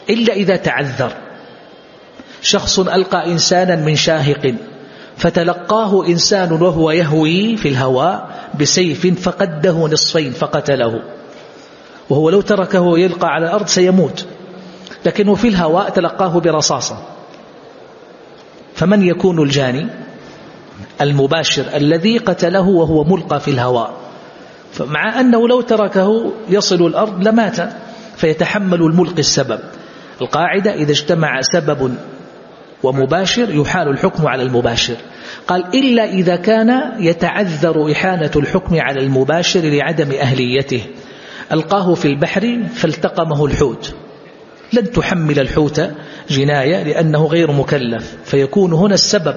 إلا إذا تعذر. شخص ألقى إنسانا من شاهق فتلقاه إنسان وهو يهوي في الهواء بسيف فقده نصفين فقتله وهو لو تركه يلقى على الأرض سيموت لكنه في الهواء تلقاه برصاصة. فمن يكون الجاني المباشر الذي قتله وهو ملقى في الهواء؟ مع أنه لو تركه يصل الأرض لمات فيتحمل الملقي السبب. القاعدة إذا اجتمع سبب ومباشر يحال الحكم على المباشر. قال إلا إذا كان يتعذر إحانة الحكم على المباشر لعدم أهليته. ألقاه في البحر فالتقمه الحوت. لن تحمل الحوت جناية لأنه غير مكلف فيكون هنا السبب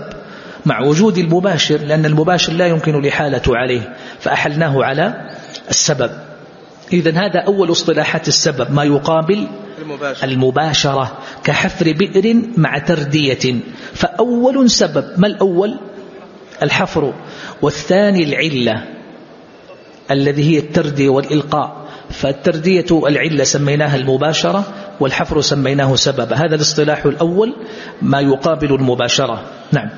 مع وجود المباشر لأن المباشر لا يمكن الإحالة عليه فأحلناه على السبب. إذا هذا أول اصطلاحات السبب ما يقابل المباشرة, المباشرة كحفر بئر مع تردية. فأول سبب ما الأول؟ الحفر والثاني العلة الذي هي التردية والإلقاء. فالتردية العلة سميناها المباشرة والحفر سميناه سبب هذا الاصطلاح الأول ما يقابل المباشرة. نعم.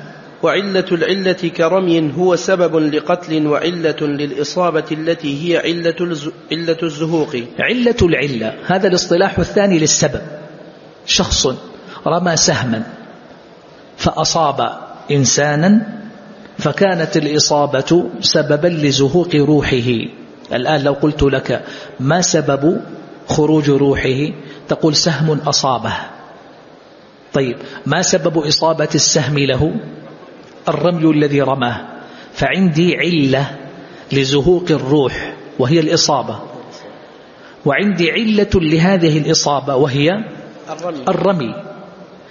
وعلة العلة كرمي هو سبب لقتل وعلة للإصابة التي هي علة, علة الزهوق. علة العلة. هذا الاصطلاح الثاني للسبب. شخص رمى سهما فأصاب إنسانا فكانت الإصابة سببا لزهوق روحه. الآن لو قلت لك ما سبب خروج روحه؟ تقول سهم أصابه. طيب ما سبب إصابة السهم له؟ الرمي الذي رماه. فعندي علة لزهوق الروح وهي الإصابة. وعندي علة لهذه الإصابة وهي الرمي, الرمي.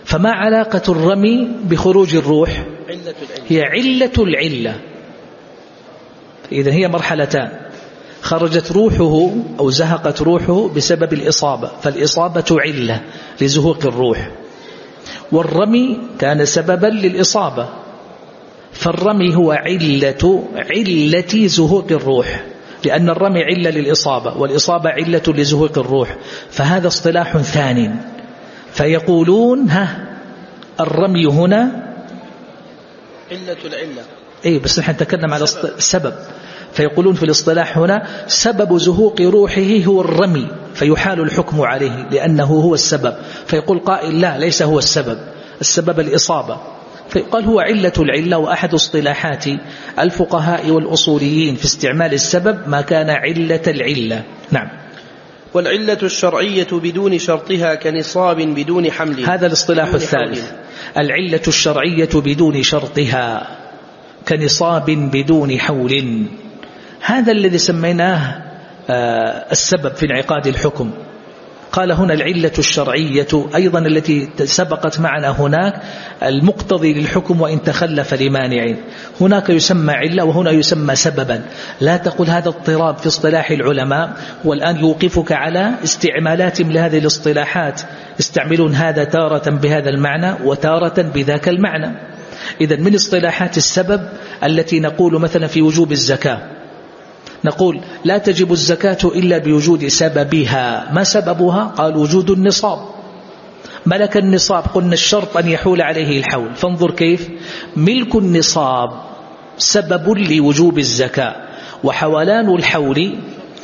فما علاقة الرمي بخروج الروح؟ هي علة العلة. إذا هي مرحلتان. خرجت روحه أو زهقت روحه بسبب الإصابة فالإصابة علة لزهوق الروح. والرمي كان سببا للإصابة فالرمي هو علة علة زهوق الروح لأن الرمي علة للإصابة والإصابة علة لزهوق الروح. فهذا اصطلاح ثاني. فيقولون ها الرمي هنا علة العلة. أي بس نحن نتكلم على السبب فيقولون في الاصطلاح هنا سبب زهوق روحه هو الرمي فيحال الحكم عليه لأنه هو السبب. فيقول قائل لا ليس هو السبب السبب الإصابة. فيقال هو علة العلة وأحد اصطلاحات الفقهاء والأصوليين في استعمال السبب ما كان علة العلة. نعم. والعلة الشرعية بدون شرطها كنصاب بدون حمل. هذا الاصطلاح الثالث. العلة الشرعية بدون شرطها كنصاب بدون حول. هذا الذي سميناه آه، السبب في انعقاد الحكم. قال هنا العلة الشرعية أيضا التي سبقت معنا هناك المقتضي للحكم وإن تخلف لمانع هناك يسمى علة وهنا يسمى سببا. لا تقل هذا اضطراب في اصطلاح العلماء والآن يوقفك على استعمالات لهذه الاصطلاحات. يستعملون هذا تارة بهذا المعنى وتارة بذاك المعنى. إذا من اصطلاحات السبب التي نقول مثلا في وجوب الزكاة. نقول لا تجب الزكاة إلا بوجود سببها. ما سببها؟ قال وجود النصاب. ملك النصاب. قلنا الشرط أن يحول عليه الحول. فانظر كيف. ملك النصاب سبب لوجوب الزكاة. وحولان الحول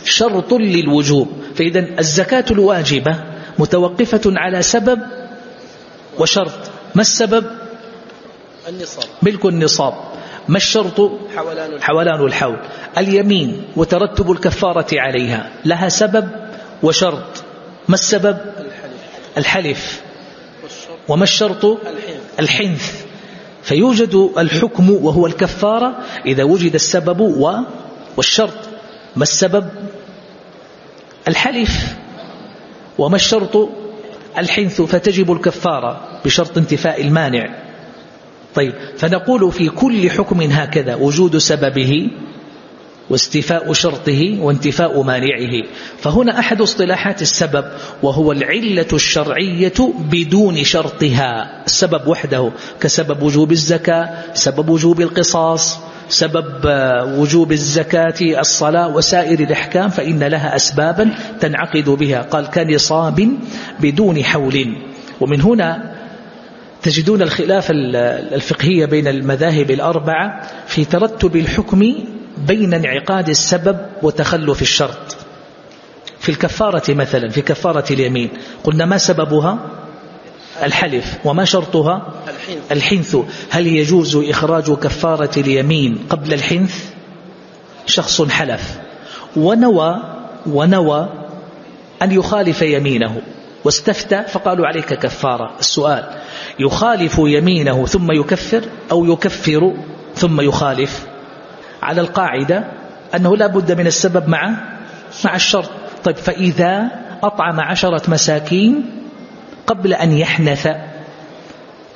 شرط للوجوب. فإذا الزكاة الواجبة متوقفة على سبب وشرط. ما السبب؟ النصاب. ملك النصاب. ما الشرط؟ حولان الحول. اليمين وترتب الكفارة عليها. لها سبب وشرط. ما السبب؟ الحلف, الحلف. وما الشرط؟ الحنث. فيوجد الحكم وهو الكفارة إذا وجد السبب والشرط. ما السبب؟ الحلف. وما الشرط؟ الحنث. فتجب الكفارة بشرط انتفاء المانع. طيب فنقول في كل حكم هكذا وجود سببه واستيفاء شرطه وانتفاء مانعه. فهنا أحد اصطلاحات السبب وهو العلة الشرعية بدون شرطها. السبب وحده كسبب وجوب الزكاة سبب وجوب القصاص سبب وجوب الزكاة الصلاة وسائر الأحكام فإن لها أسبابا تنعقد بها. قال كنصاب بدون حول. ومن هنا تجدون الخلاف الفقهية بين المذاهب الأربعة في ترتب الحكم بين انعقاد السبب وتخلف الشرط. في الكفارة مثلا في كفارة اليمين قلنا ما سببها؟ الحلف. وما شرطها؟ الحنث. هل يجوز إخراج كفارة اليمين قبل الحنث؟ شخص حلف. ونوى ونوى أن يخالف يمينه. واستفتى فقالوا عليك كفارة. السؤال يخالف يمينه ثم يكفر أو يكفر ثم يخالف؟ على القاعدة أنه لا بد من السبب مع مع الشرط طيب فإذا أطعم عشرة مساكين قبل أن يحنث.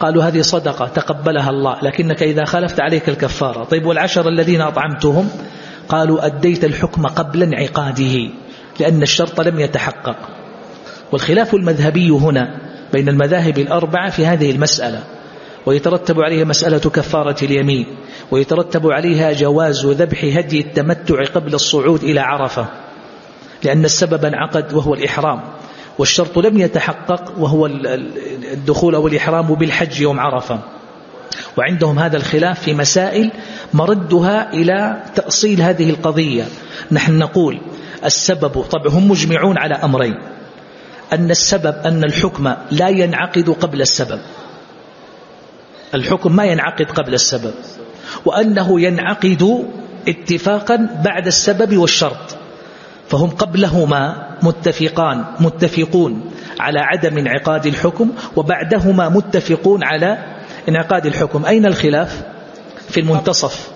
قالوا هذه صدقة تقبلها الله لكنك إذا خالفت عليك الكفارة. طيب والعشر الذين أطعمتهم؟ قالوا أديت الحكم قبل انعقاده لأن الشرط لم يتحقق. والخلاف المذهبي هنا بين المذاهب الأربعة في هذه المسألة ويترتب عليها مسألة كفارة اليمين ويترتب عليها جواز ذبح هدي التمتع قبل الصعود إلى عرفة لأن السبب انعقد وهو الإحرام والشرط لم يتحقق وهو الدخول أو الإحرام بالحج يوم عرفة. وعندهم هذا الخلاف في مسائل مردها إلى تأصيل هذه القضية. نحن نقول السبب طبعا هم مجمعون على أمرين. أن السبب أن الحكم لا ينعقد قبل السبب. الحكم ما ينعقد قبل السبب. وأنه ينعقد اتفاقا بعد السبب والشرط. فهم قبلهما متفقان متفقون على عدم انعقاد الحكم وبعدهما متفقون على انعقاد الحكم. أين الخلاف؟ في المنتصف.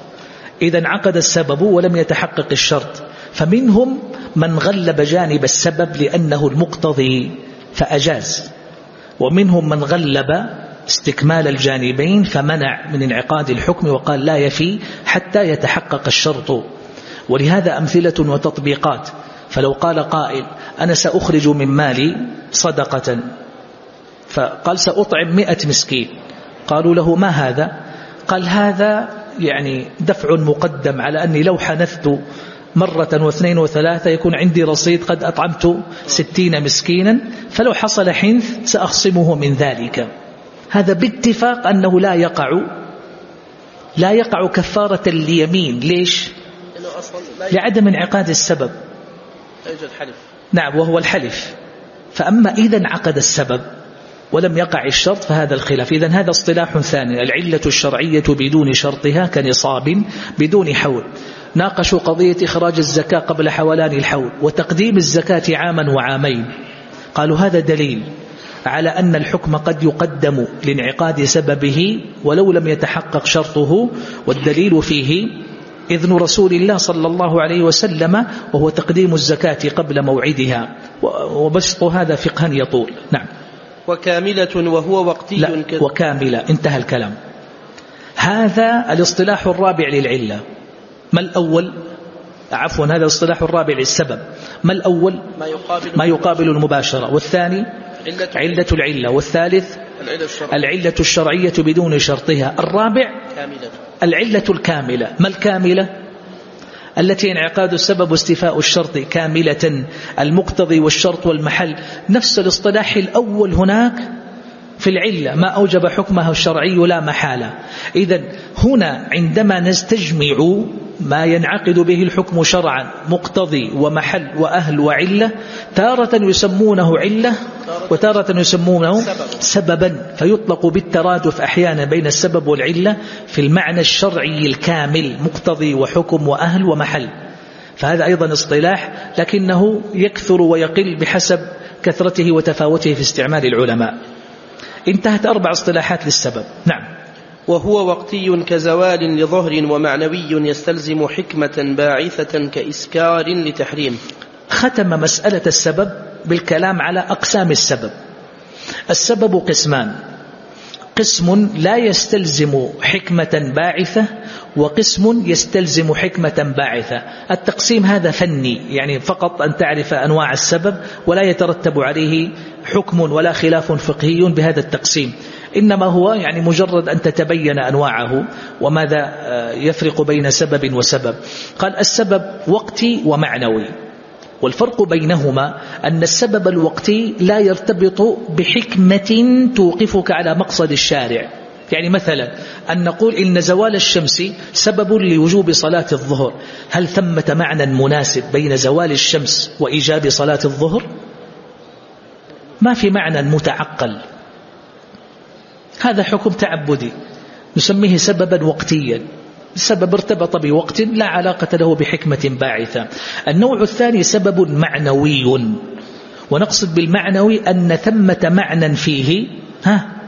إذا انعقد السبب ولم يتحقق الشرط. فمنهم من غلب جانب السبب لأنه المقتضي فأجاز. ومنهم من غلب استكمال الجانبين فمنع من انعقاد الحكم وقال لا يفي حتى يتحقق الشرط. ولهذا أمثلة وتطبيقات. فلو قال قائل أنا سأخرج من مالي صدقة. فقال سأطعم مئة مسكين. قالوا له ما هذا؟ قال هذا يعني دفع مقدم على أني لو حنثت مرة واثنين وثلاثة يكون عندي رصيد قد أطعمت ستين مسكينا فلو حصل حنث سأخصمه من ذلك. هذا باتفاق أنه لا يقع. لا يقع كفارة اليمين ليش؟ لعدم انعقاد السبب. يوجد حلف. نعم وهو الحلف. فأما إذا انعقد السبب ولم يقع الشرط فهذا الخلاف. إذا هذا اصطلاح ثاني. العلة الشرعية بدون شرطها كنصاب بدون حول. ناقشوا قضية إخراج الزكاة قبل حولان الحول وتقديم الزكاة عاما وعامين. قالوا هذا دليل على أن الحكم قد يقدم لانعقاد سببه ولو لم يتحقق شرطه والدليل فيه إذن رسول الله صلى الله عليه وسلم وهو تقديم الزكاة قبل موعدها. وبسط هذا فقها يطول. نعم. وكاملة وهو وقتي لا وكاملة. انتهى الكلام. هذا الاصطلاح الرابع للعلة. ما الأول؟ عفوا هذا الاصطلاح الرابع للسبب ما الأول؟ ما يقابل, ما يقابل المباشرة. والثاني؟ علة, علة العلة. والثالث؟ العلة الشرعية, العلة الشرعية بدون شرطها. الرابع؟ كاملة. العلة الكاملة. ما الكاملة؟ التي انعقاد السبب واستيفاء الشرط كاملة. المقتضي والشرط والمحل. نفس الاصطلاح الأول هناك. في العلة ما أوجب حكمها الشرعي لا محالة. إذا هنا عندما نستجمع ما ينعقد به الحكم شرعا مقتضي ومحل وأهل وعلة تارة يسمونه علة وتارة يسمونه سببا فيطلق بالترادف أحيانا بين السبب والعلة في المعنى الشرعي الكامل مقتضي وحكم وأهل ومحل. فهذا أيضا اصطلاح لكنه يكثر ويقل بحسب كثرته وتفاوته في استعمال العلماء. انتهت أربع اصطلاحات للسبب. نعم. وهو وقتي كزوال لظهر ومعنوي يستلزم حكمة باعثة كإسكار لتحريم. ختم مسألة السبب بالكلام على أقسام السبب. السبب قسمان. قسم لا يستلزم حكمة باعثة وقسم يستلزم حكمة باعثة. التقسيم هذا فني يعني فقط أن تعرف أنواع السبب ولا يترتب عليه حكم ولا خلاف فقهي بهذا التقسيم. إنما هو يعني مجرد أن تتبين أنواعه وماذا آه، يفرق بين سبب وسبب. قال السبب وقتي ومعنوي. والفرق بينهما أن السبب الوقتي لا يرتبط بحكمة توقفك على مقصد الشارع. يعني مثلا أن نقول إن زوال الشمس سبب لوجوب صلاة الظهر. هل ثمة معنى مناسب بين زوال الشمس وإيجاب صلاة الظهر؟ ما في معنى متعقل. هذا حكم تعبدي. نسميه سببا وقتيا. سبب ارتبط بوقت لا علاقة له بحكمة باعثة. النوع الثاني سبب معنوي. ونقصد بالمعنوي أن ثمة معنى فيه ها؟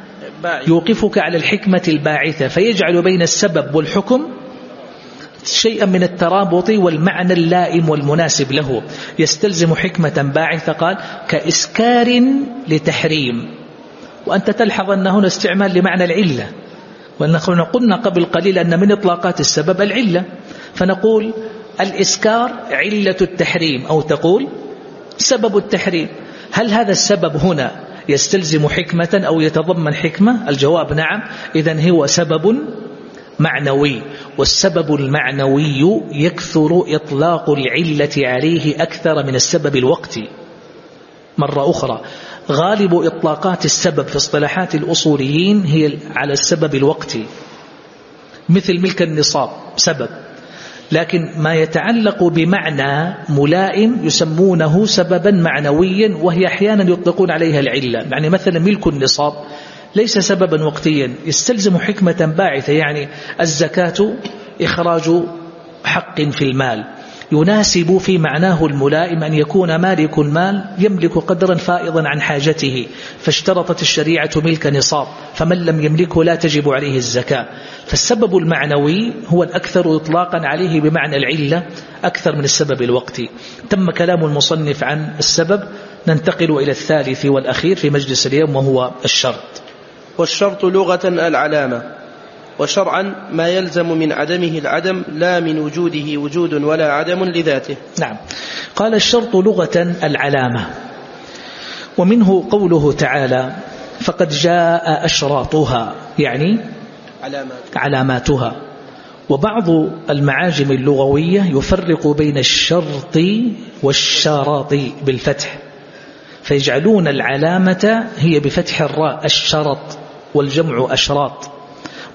يوقفك على الحكمة الباعثة فيجعل بين السبب والحكم شيئا من الترابط والمعنى اللائم والمناسب له. يستلزم حكمة باعثة قال كإسكار لتحريم. وأنت تلحظ أن هنا استعمال لمعنى العلة. ونحن قلنا قبل قليل أن من إطلاقات السبب العلة. فنقول الإسكار علة التحريم أو تقول سبب التحريم. هل هذا السبب هنا يستلزم حكمة أو يتضمن حكمة؟ الجواب نعم. إذا هو سبب معنوي والسبب المعنوي يكثر إطلاق العلة عليه أكثر من السبب الوقتي. مرة أخرى غالب إطلاقات السبب في اصطلاحات الأصوليين هي على السبب الوقتي. مثل ملك النصاب سبب. لكن ما يتعلق بمعنى ملائم يسمونه سببا معنويا وهي أحيانا يطلقون عليها العلة. يعني مثلا ملك النصاب ليس سببا وقتيا يستلزم حكمة باعثة يعني الزكاة إخراج حق في المال. يناسب في معناه الملائم أن يكون مالك المال يملك قدرا فائضا عن حاجته فاشترطت الشريعة ملك نصاب فمن لم يملكه لا تجب عليه الزكاة. فالسبب المعنوي هو الأكثر إطلاقا عليه بمعنى العلة أكثر من السبب الوقتي. تم كلام المصنف عن السبب ننتقل إلى الثالث والأخير في مجلس اليوم وهو الشرط. والشرط لغة العلامة. وشرعا ما يلزم من عدمه العدم لا من وجوده وجود ولا عدم لذاته. نعم. قال الشرط لغة العلامة ومنه قوله تعالى فقد جاء أشراطها يعني علامات. علاماتها. وبعض المعاجم اللغوية يفرق بين الشرط والشراط بالفتح فيجعلون العلامة هي بفتح الراء الشرط والجمع أشراط.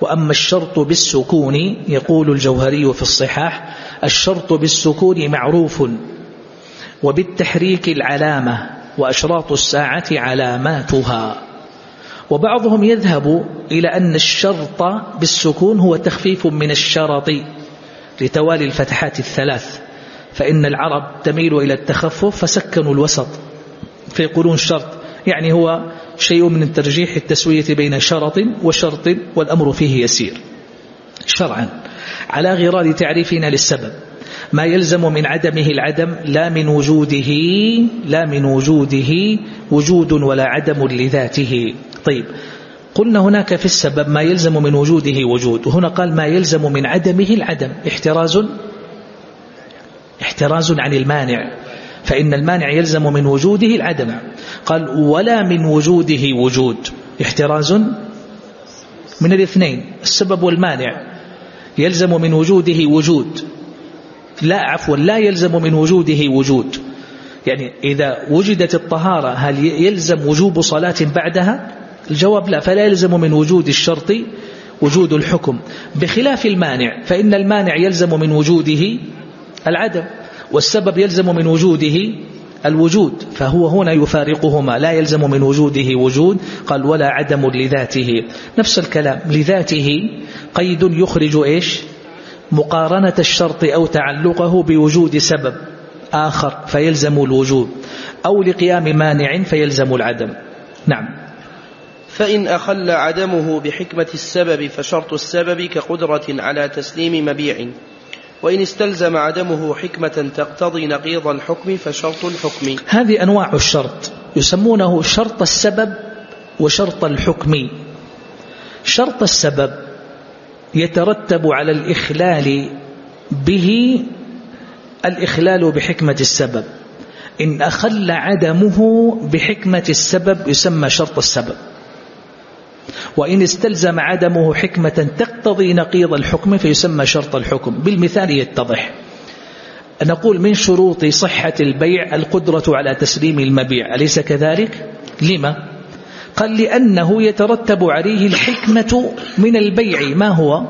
وأما الشرط بالسكون يقول الجوهري في الصحاح الشرط بالسكون معروف وبالتحريك العلامة وأشراط الساعة علاماتها. وبعضهم يذهب إلى أن الشرط بالسكون هو تخفيف من الشرط لتوالي الفتحات الثلاث فإن العرب تميل إلى التخفف فسكنوا الوسط فيقولون شرط يعني هو شيء من ترجيح التسوية بين شرط وشرط والأمر فيه يسير. شرعا على غرار تعريفنا للسبب. ما يلزم من عدمه العدم لا من وجوده لا من وجوده وجود ولا عدم لذاته. طيب قلنا هناك في السبب ما يلزم من وجوده وجود. وهنا قال ما يلزم من عدمه العدم. احتراز احتراز عن المانع. فإن المانع يلزم من وجوده العدم. قال ولا من وجوده وجود. احتراز من الاثنين السبب والمانع. يلزم من وجوده وجود. لا عفوا لا يلزم من وجوده وجود. يعني إذا وجدت الطهارة هل يلزم وجوب صلاة بعدها؟ الجواب لا فلا يلزم من وجود الشرط وجود الحكم. بخلاف المانع فإن المانع يلزم من وجوده العدم. والسبب يلزم من وجوده الوجود فهو هنا يفارقهما لا يلزم من وجوده وجود قال ولا عدم لذاته. نفس الكلام لذاته قيد يخرج إيش؟ مقارنة الشرط أو تعلقه بوجود سبب آخر فيلزم الوجود أو لقيام مانع فيلزم العدم. نعم. فإن أخل عدمه بحكمة السبب فشرط السبب كقدرة على تسليم مبيع. وإن استلزم عدمه حكمة تقتضي نقيض الحكم فشرط الحكم. هذه أنواع الشرط يسمونه شرط السبب وشرط الحكم. شرط السبب يترتب على الإخلال به الإخلال بحكمة السبب. إن أخل عدمه بحكمة السبب يسمى شرط السبب. وإن استلزم عدمه حكمة تقتضي نقيض الحكم فيسمى شرط الحكم بالمثال يتضح نقول من شروط صحة البيع القدرة على تسليم المبيع أليس كذلك؟ لما؟ قال لأنه يترتب عليه الحكمة من البيع ما هو؟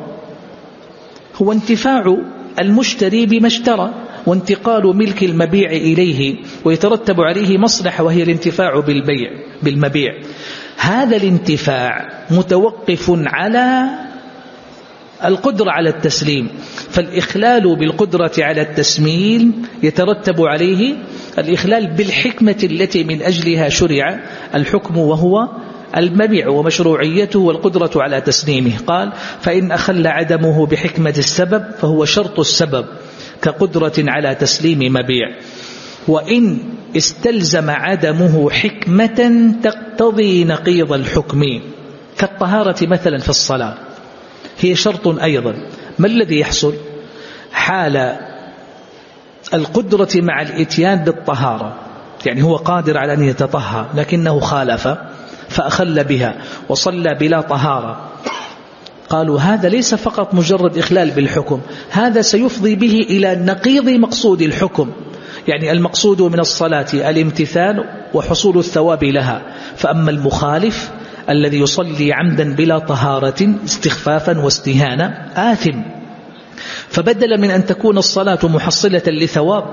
هو انتفاع المشتري بما اشترى وانتقال ملك المبيع إليه ويترتب عليه مصلحة وهي الانتفاع بالبيع بالمبيع هذا الانتفاع متوقف على القدرة على التسليم فالإخلال بالقدرة على التسميل يترتب عليه الإخلال بالحكمة التي من أجلها شرع الحكم وهو المبيع ومشروعيته والقدرة على تسليمه. قال فإن أخل عدمه بحكمة السبب فهو شرط السبب كقدرة على تسليم مبيع. وإن استلزم عدمه حكمة تقتضي نقيض الحكم كالطهارة مثلا في الصلاة هي شرط أيضا. ما الذي يحصل؟ حال القدرة مع الإتيان بالطهارة. يعني هو قادر على أن يتطهر لكنه خالف فأخل بها وصلى بلا طهارة. قالوا هذا ليس فقط مجرد إخلال بالحكم هذا سيفضي به إلى نقيض مقصود الحكم. يعني المقصود من الصلاة الامتثال وحصول الثواب لها. فأما المخالف الذي يصلي عمدا بلا طهارة استخفافا واستهانة آثم. فبدلا من أن تكون الصلاة محصلة لثواب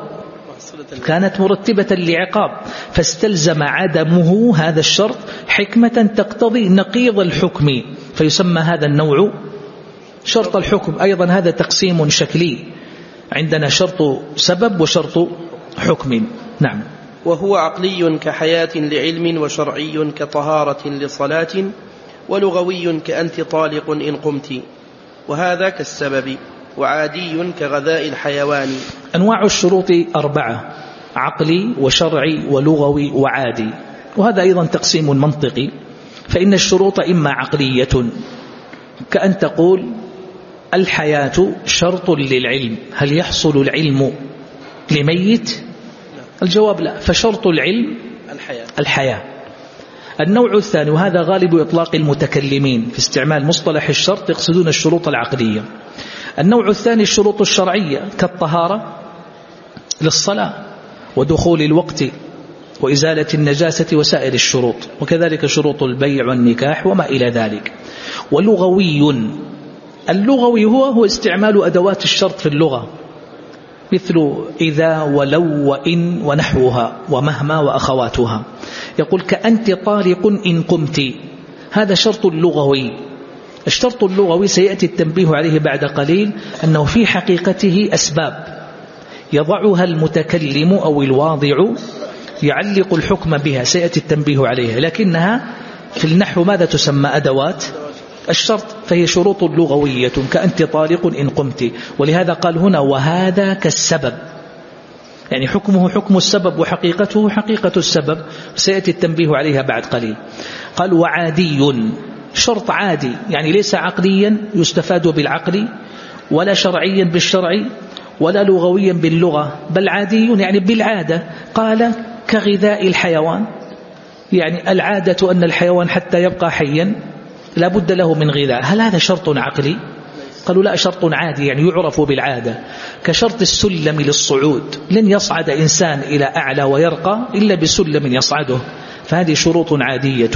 كانت مرتبة لعقاب. فاستلزم عدمه هذا الشرط حكمة تقتضي نقيض الحكم. فيسمى هذا النوع شرط الحكم. أيضا هذا تقسيم شكلي. عندنا شرط سبب وشرط حكم. نعم. وهو عقلي كحياة لعلم وشرعي كطهارة لصلاة ولغوي كأنت طالق إن قمت. وهذا كالسبب وعادي كغذاء الحيوان. أنواع الشروط أربعة عقلي وشرعي ولغوي وعادي. وهذا أيضا تقسيم منطقي. فإن الشروط إما عقلية كأن تقول الحياة شرط للعلم. هل يحصل العلم لميت؟ الجواب لا. فشرط العلم الحياة, الحياة. النوع الثاني وهذا غالب إطلاق المتكلمين في استعمال مصطلح الشرط يقصدون الشروط العقلية. النوع الثاني الشروط الشرعية كالطهارة للصلاة ودخول الوقت وإزالة النجاسة وسائر الشروط وكذلك شروط البيع والنكاح وما إلى ذلك. ولغوي اللغوي هو هو استعمال أدوات الشرط في اللغة. مثل إذا ولو وإن ونحوها ومهما وأخواتها. يقول كأنت طالق إن قمت. هذا شرط لغوي. الشرط اللغوي سيأتي التنبيه عليه بعد قليل أنه في حقيقته أسباب. يضعها المتكلم أو الواضع يعلق الحكم بها. سيأتي التنبيه عليها. لكنها في النحو ماذا تسمى؟ أدوات. الشرط فهي شروط لغوية كأنت طالق إن قمت. ولهذا قال هنا وهذا كالسبب. يعني حكمه حكم السبب وحقيقته حقيقة السبب. سيأتي التنبيه عليها بعد قليل. قال وعادي شرط عادي يعني ليس عقليا يستفاد بالعقل ولا شرعيا بالشرع ولا لغويا باللغة بل عادي يعني بالعادة. قال كغذاء الحيوان يعني العادة أن الحيوان حتى يبقى حيا. لا بد له من غذاء. هل هذا شرط عقلي؟ قالوا لا شرط عادي يعني يعرف بالعادة. كشرط السلم للصعود. لن يصعد إنسان إلى أعلى ويرقى إلا بسلم يصعده. فهذه شروط عادية.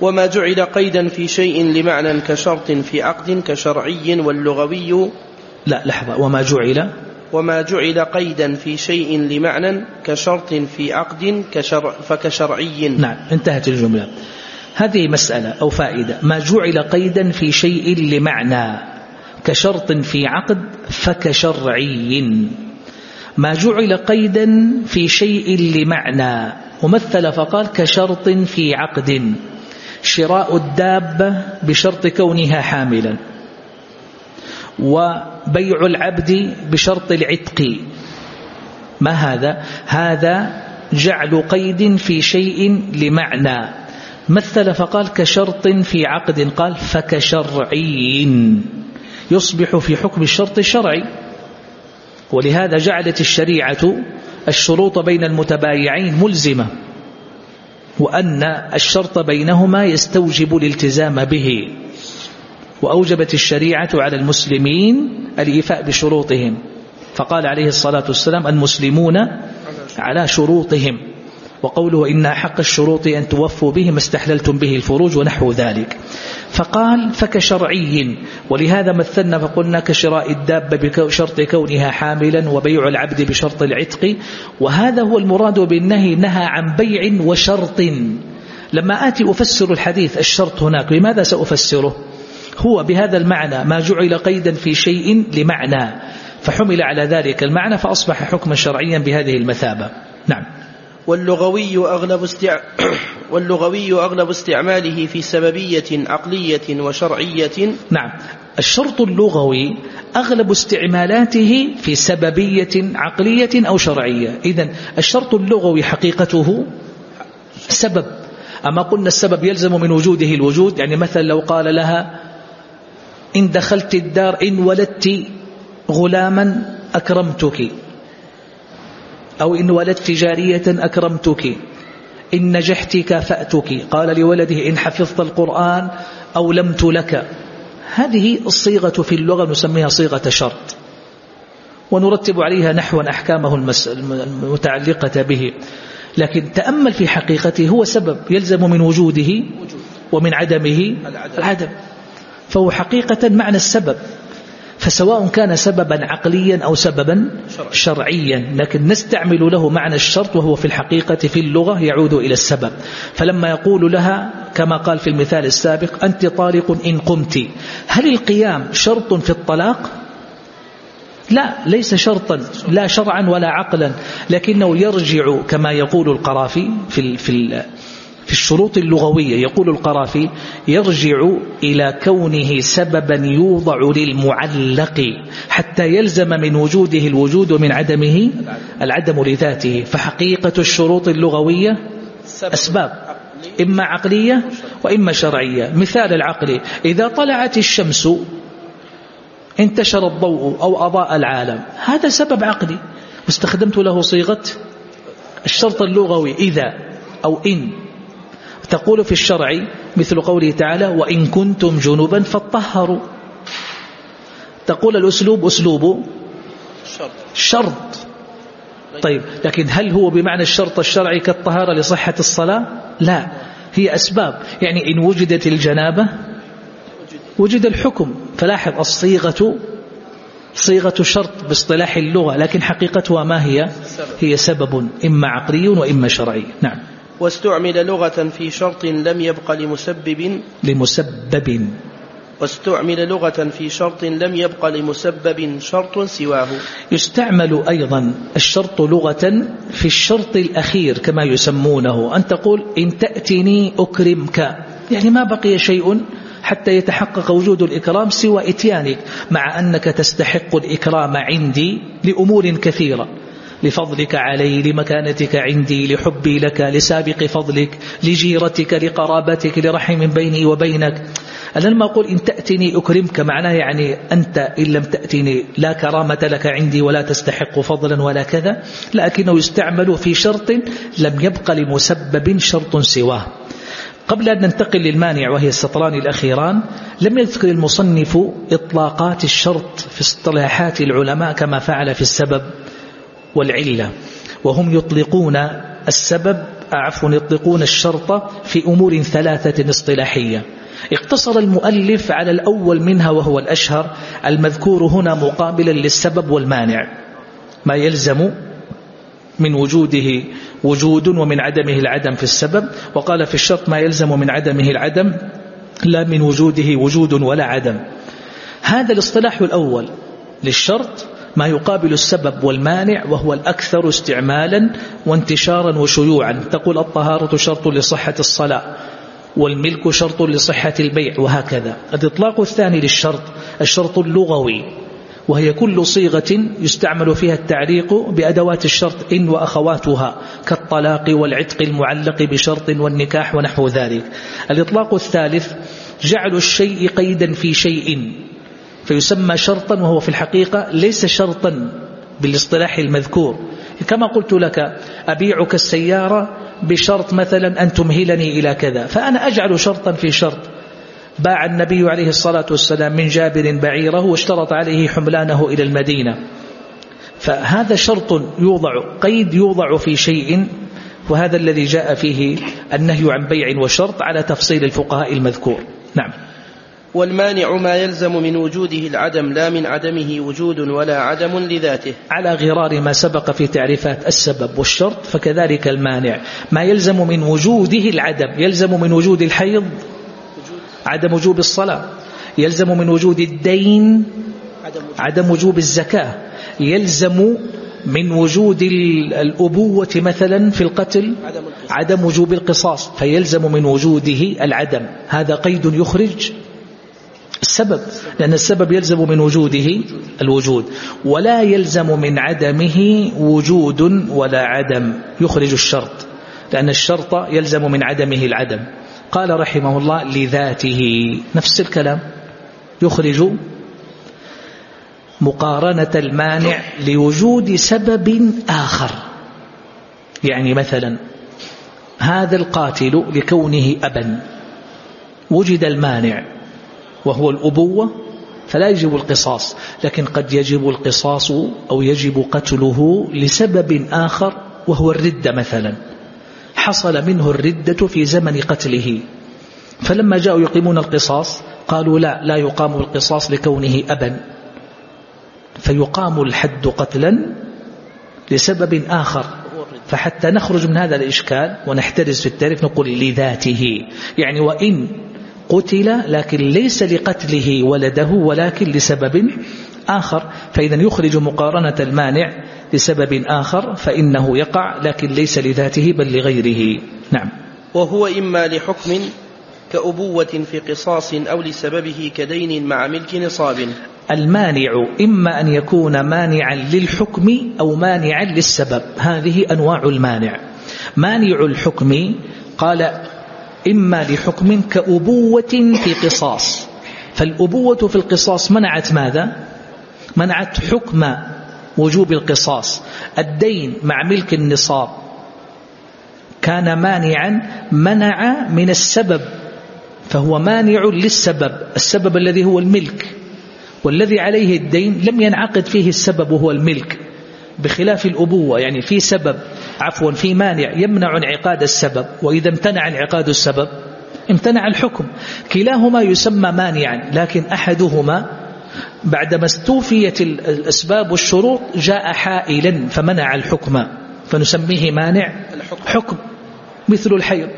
وما جعل قيدا في شيء لمعنى كشرط في عقد كشرعي واللغوي. لا لحظة. وما جعل؟ وما جعل قيدا في شيء لمعنى كشرط في عقد كشرع فكشرعي. نعم انتهت الجملة. هذه مسألة أو فائدة. ما جعل قيدا في شيء لمعنى كشرط في عقد فكشرعي. ما جعل قيدا في شيء لمعنى ومثل فقال كشرط في عقد. شراء الدابة بشرط كونها حاملا. وبيع العبد بشرط العتق. ما هذا؟ هذا جعل قيد في شيء لمعنى. مثل فقال كشرط في عقد قال فكشرعي يصبح في حكم الشرط الشرعي ولهذا جعلت الشريعة الشروط بين المتبايعين ملزمة وأن الشرط بينهما يستوجب الالتزام به. وأوجبت الشريعة على المسلمين الإيفاء بشروطهم. فقال عليه الصلاة والسلام المسلمون على شروطهم. وقوله إن حق الشروط أن توفوا به ما استحللتم به الفروج ونحو ذلك. فقال فكشرعي ولهذا مثلنا فقلنا كشراء الدابة بشرط كونها حاملا وبيع العبد بشرط العتق وهذا هو المراد بالنهي نهى عن بيع وشرط. لما آتي أفسر الحديث الشرط هناك لماذا سأفسره؟ هو بهذا المعنى ما جعل قيدا في شيء لمعنى فحمل على ذلك المعنى فأصبح حكما شرعيا بهذه المثابة. نعم. واللغوي أغلب, استع... [clears throat] واللغوي أغلب استعماله في سببية عقلية وشرعية. نعم. الشرط اللغوي أغلب استعمالاته في سببية عقلية أو شرعية. إذن الشرط اللغوي حقيقته سبب. أما قلنا السبب يلزم من وجوده الوجود يعني مثلا لو قال لها إن دخلت الدار إن ولدت غلاما أكرمتك. أو إن ولدت جارية أكرمتك إن نجحت كافأتك قال لولده إن حفظت القرآن أولمت لك. هذه الصيغة في اللغة نسميها صيغة شرط. ونرتب عليها نحوا أحكامه المتعلقة به. لكن تأمل في حقيقته هو سبب يلزم من وجوده ومن عدمه العدم. فهو حقيقة معنى السبب. فسواء كان سببا عقليا أو سببا شرعيا. لكن نستعمل له معنى الشرط وهو في الحقيقة في اللغة يعود إلى السبب. فلما يقول لها كما قال في المثال السابق أنت طالق إن قمت. هل القيام شرط في الطلاق؟ لا ليس شرطا لا شرعا ولا عقلا. لكنه يرجع كما يقول القرافي في في في الشروط اللغوية. يقول القرافي يرجع إلى كونه سببا يوضع للمعلق حتى يلزم من وجوده الوجود ومن عدمه العدم لذاته. فحقيقة الشروط اللغوية أسباب إما عقلية وإما شرعية. مثال العقل إذا طلعت الشمس انتشر الضوء أو أضاء العالم هذا سبب عقلي. واستخدمت له صيغة الشرط اللغوي إذا أو إن. تقول في الشرع مثل قوله تعالى وإن كنتم جنبا فاطهروا. تقول الأسلوب أسلوب شرط. طيب لكن هل هو بمعنى الشرط الشرعي كالطهارة لصحة الصلاة؟ لا هي أسباب. يعني إن وجدت الجنابة وجد الحكم. فلاحظ الصيغة صيغة شرط باصطلاح اللغة لكن حقيقتها ما هي؟ هي سبب إما عقلي وإما شرعي. نعم. واستعمل لغة في شرط لم يبق لمسبب. لمسبب. واستعمل لغة في شرط لم يبق لمسبب شرط سواه. يستعمل أيضا الشرط لغة في الشرط الأخير كما يسمونه. أن تقول إن تأتني أكرمك. يعني ما بقي شيء حتى يتحقق وجود الإكرام سوى إتيانك مع أنك تستحق الإكرام عندي لأمور كثيرة. لفضلك علي لمكانتك عندي لحبي لك لسابق فضلك لجيرتك لقرابتك لرحم بيني وبينك. أنا لما أقول إن تأتني أكرمك معناه يعني أنت إن لم تأتني لا كرامة لك عندي ولا تستحق فضلا ولا كذا لكنه يستعمل في شرط لم يبق لمسبب شرط سواه. قبل أن ننتقل للمانع وهي السطران الأخيران لم يذكر المصنف إطلاقات الشرط في اصطلاحات العلماء كما فعل في السبب. والعلة. وهم يطلقون السبب عفوا يطلقون الشرط في أمور ثلاثة اصطلاحية. اقتصر المؤلف على الأول منها وهو الأشهر المذكور هنا مقابلا للسبب والمانع. ما يلزم من وجوده وجود ومن عدمه العدم في السبب. وقال في الشرط ما يلزم من عدمه العدم لا من وجوده وجود ولا عدم. هذا الاصطلاح الأول للشرط. ما يقابل السبب والمانع وهو الأكثر استعمالا وانتشارا وشيوعا. تقول الطهارة شرط لصحة الصلاة والملك شرط لصحة البيع وهكذا. الإطلاق الثاني للشرط الشرط اللغوي وهي كل صيغة يستعمل فيها التعليق بأدوات الشرط إن وأخواتها كالطلاق والعتق المعلق بشرط والنكاح ونحو ذلك. الإطلاق الثالث جعل الشيء قيدا في شيء. فيسمى شرطا وهو في الحقيقة ليس شرطا بالاصطلاح المذكور. كما قلت لك أبيعك السيارة بشرط مثلا أن تمهلني إلى كذا فأنا أجعل شرطا في شرط. باع النبي عليه الصلاة والسلام من جابر بعيره واشترط عليه حملانه إلى المدينة. فهذا شرط يوضع قيد يوضع في شيء وهذا الذي جاء فيه النهي عن بيع وشرط على تفصيل الفقهاء المذكور. نعم. والمانع ما يلزم من وجوده العدم لا من عدمه وجود ولا عدم لذاته. على غرار ما سبق في تعريفات السبب والشرط فكذلك المانع. ما يلزم من وجوده العدم يلزم من وجود الحيض عدم وجوب الصلاة. يلزم من وجود الدين عدم وجوب الزكاة. يلزم من وجود الأبوة مثلا في القتل عدم وجوب القصاص. فيلزم من وجوده العدم. هذا قيد يخرج. السبب لأن السبب يلزم من وجوده الوجود ولا يلزم من عدمه وجود ولا عدم يخرج الشرط لأن الشرط يلزم من عدمه العدم. قال رحمه الله لذاته نفس الكلام يخرج مقارنة المانع لوجود سبب آخر. يعني مثلا هذا القاتل لكونه أبا وجد المانع وهو الأبوة فلا يجب القصاص. لكن قد يجب القصاص أو يجب قتله لسبب آخر وهو الردة مثلا. حصل منه الردة في زمن قتله. فلما جاءوا يقيمون القصاص قالوا لا لا يقام القصاص لكونه أبا. فيقام الحد قتلا لسبب آخر. فحتى نخرج من هذا الإشكال ونحترز في التاريخ نقول لذاته. يعني وإن قتل لكن ليس لقتله ولده ولكن لسبب آخر. فإذا يخرج مقارنة المانع لسبب آخر فإنه يقع لكن ليس لذاته بل لغيره. نعم. وهو إما لحكم كأبوة في قصاص أو لسببه كدين مع ملك نصاب. المانع إما أن يكون مانعا للحكم أو مانعا للسبب. هذه أنواع المانع. مانع الحكم قال إما لحكم كأبوة في قصاص. فالأبوة في القصاص منعت ماذا؟ منعت حكم وجوب القصاص. الدين مع ملك النصاب كان مانعا منع من السبب فهو مانع للسبب. السبب الذي هو الملك والذي عليه الدين لم ينعقد فيه السبب وهو الملك بخلاف الأبوة يعني في سبب. عفوا في مانع يمنع انعقاد السبب. وإذا امتنع انعقاد السبب امتنع الحكم. كلاهما يسمى مانعا لكن أحدهما بعدما استوفيت الأسباب والشروط جاء حائلا فمنع الحكم. فنسميه مانع حكم. مثل الحيض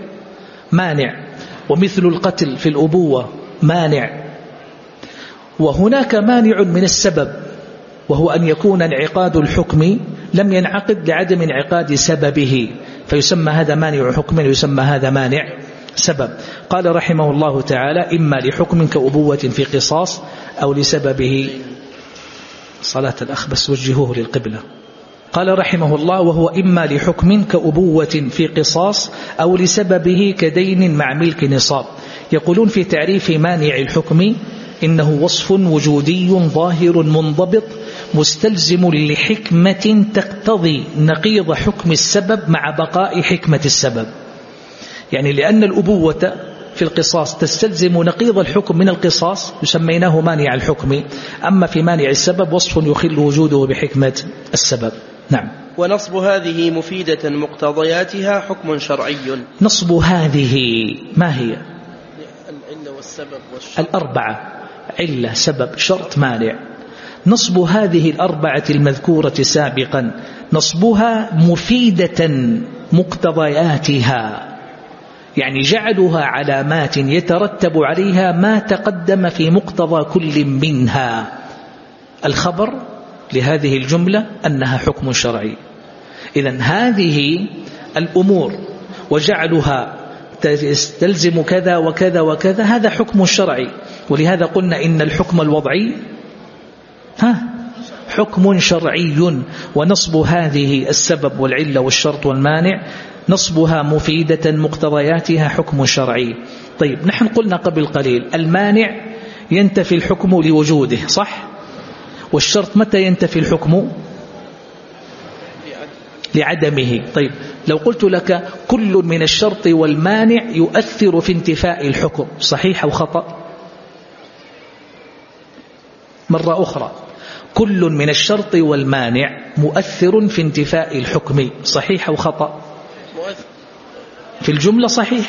مانع. ومثل القتل في الأبوة مانع. وهناك مانع من السبب وهو أن يكون انعقاد الحكم لم ينعقد لعدم انعقاد سببه فيسمى هذا مانع حكم ويسمى هذا مانع سبب. قال رحمه الله تعالى إما لحكم كأبوة في قصاص أو لسببه. صلاة الأخ بس وجهوه للقبلة. قال رحمه الله وهو إما لحكم كأبوة في قصاص أو لسببه كدين مع ملك نصاب. يقولون في تعريف مانع الحكم إنه وصف وجودي ظاهر منضبط مستلزم لحكمة تقتضي نقيض حكم السبب مع بقاء حكمة السبب. يعني لأن الأبوة في القصاص تستلزم نقيض الحكم من القصاص يسميناه مانع الحكم. أما في مانع السبب وصف يخل وجوده بحكمة السبب. نعم. ونصب هذه مفيدة مقتضياتها حكم شرعي. نصب هذه ما هي؟ العلة والسبب والشرط. الأربعة. علة سبب شرط مانع. نصب هذه الأربعة المذكورة سابقا نصبها مفيدة مقتضياتها يعني جعلها علامات يترتب عليها ما تقدم في مقتضى كل منها. الخبر لهذه الجملة أنها حكم شرعي. إذا هذه الأمور وجعلها تستلزم كذا وكذا وكذا هذا حكم شرعي. ولهذا قلنا إن الحكم الوضعي ها؟ حكم شرعي ونصب هذه السبب والعلة والشرط والمانع نصبها مفيدة مقتضياتها حكم شرعي. طيب نحن قلنا قبل قليل المانع ينتفي الحكم لوجوده صح؟ والشرط متى ينتفي الحكم؟ لعدمه. طيب لو قلت لك كل من الشرط والمانع يؤثر في انتفاء الحكم صحيح أو خطأ؟ مرة أخرى. كل من الشرط والمانع مؤثر في انتفاء الحكم. صحيح أو خطأ؟ في الجملة صحيح.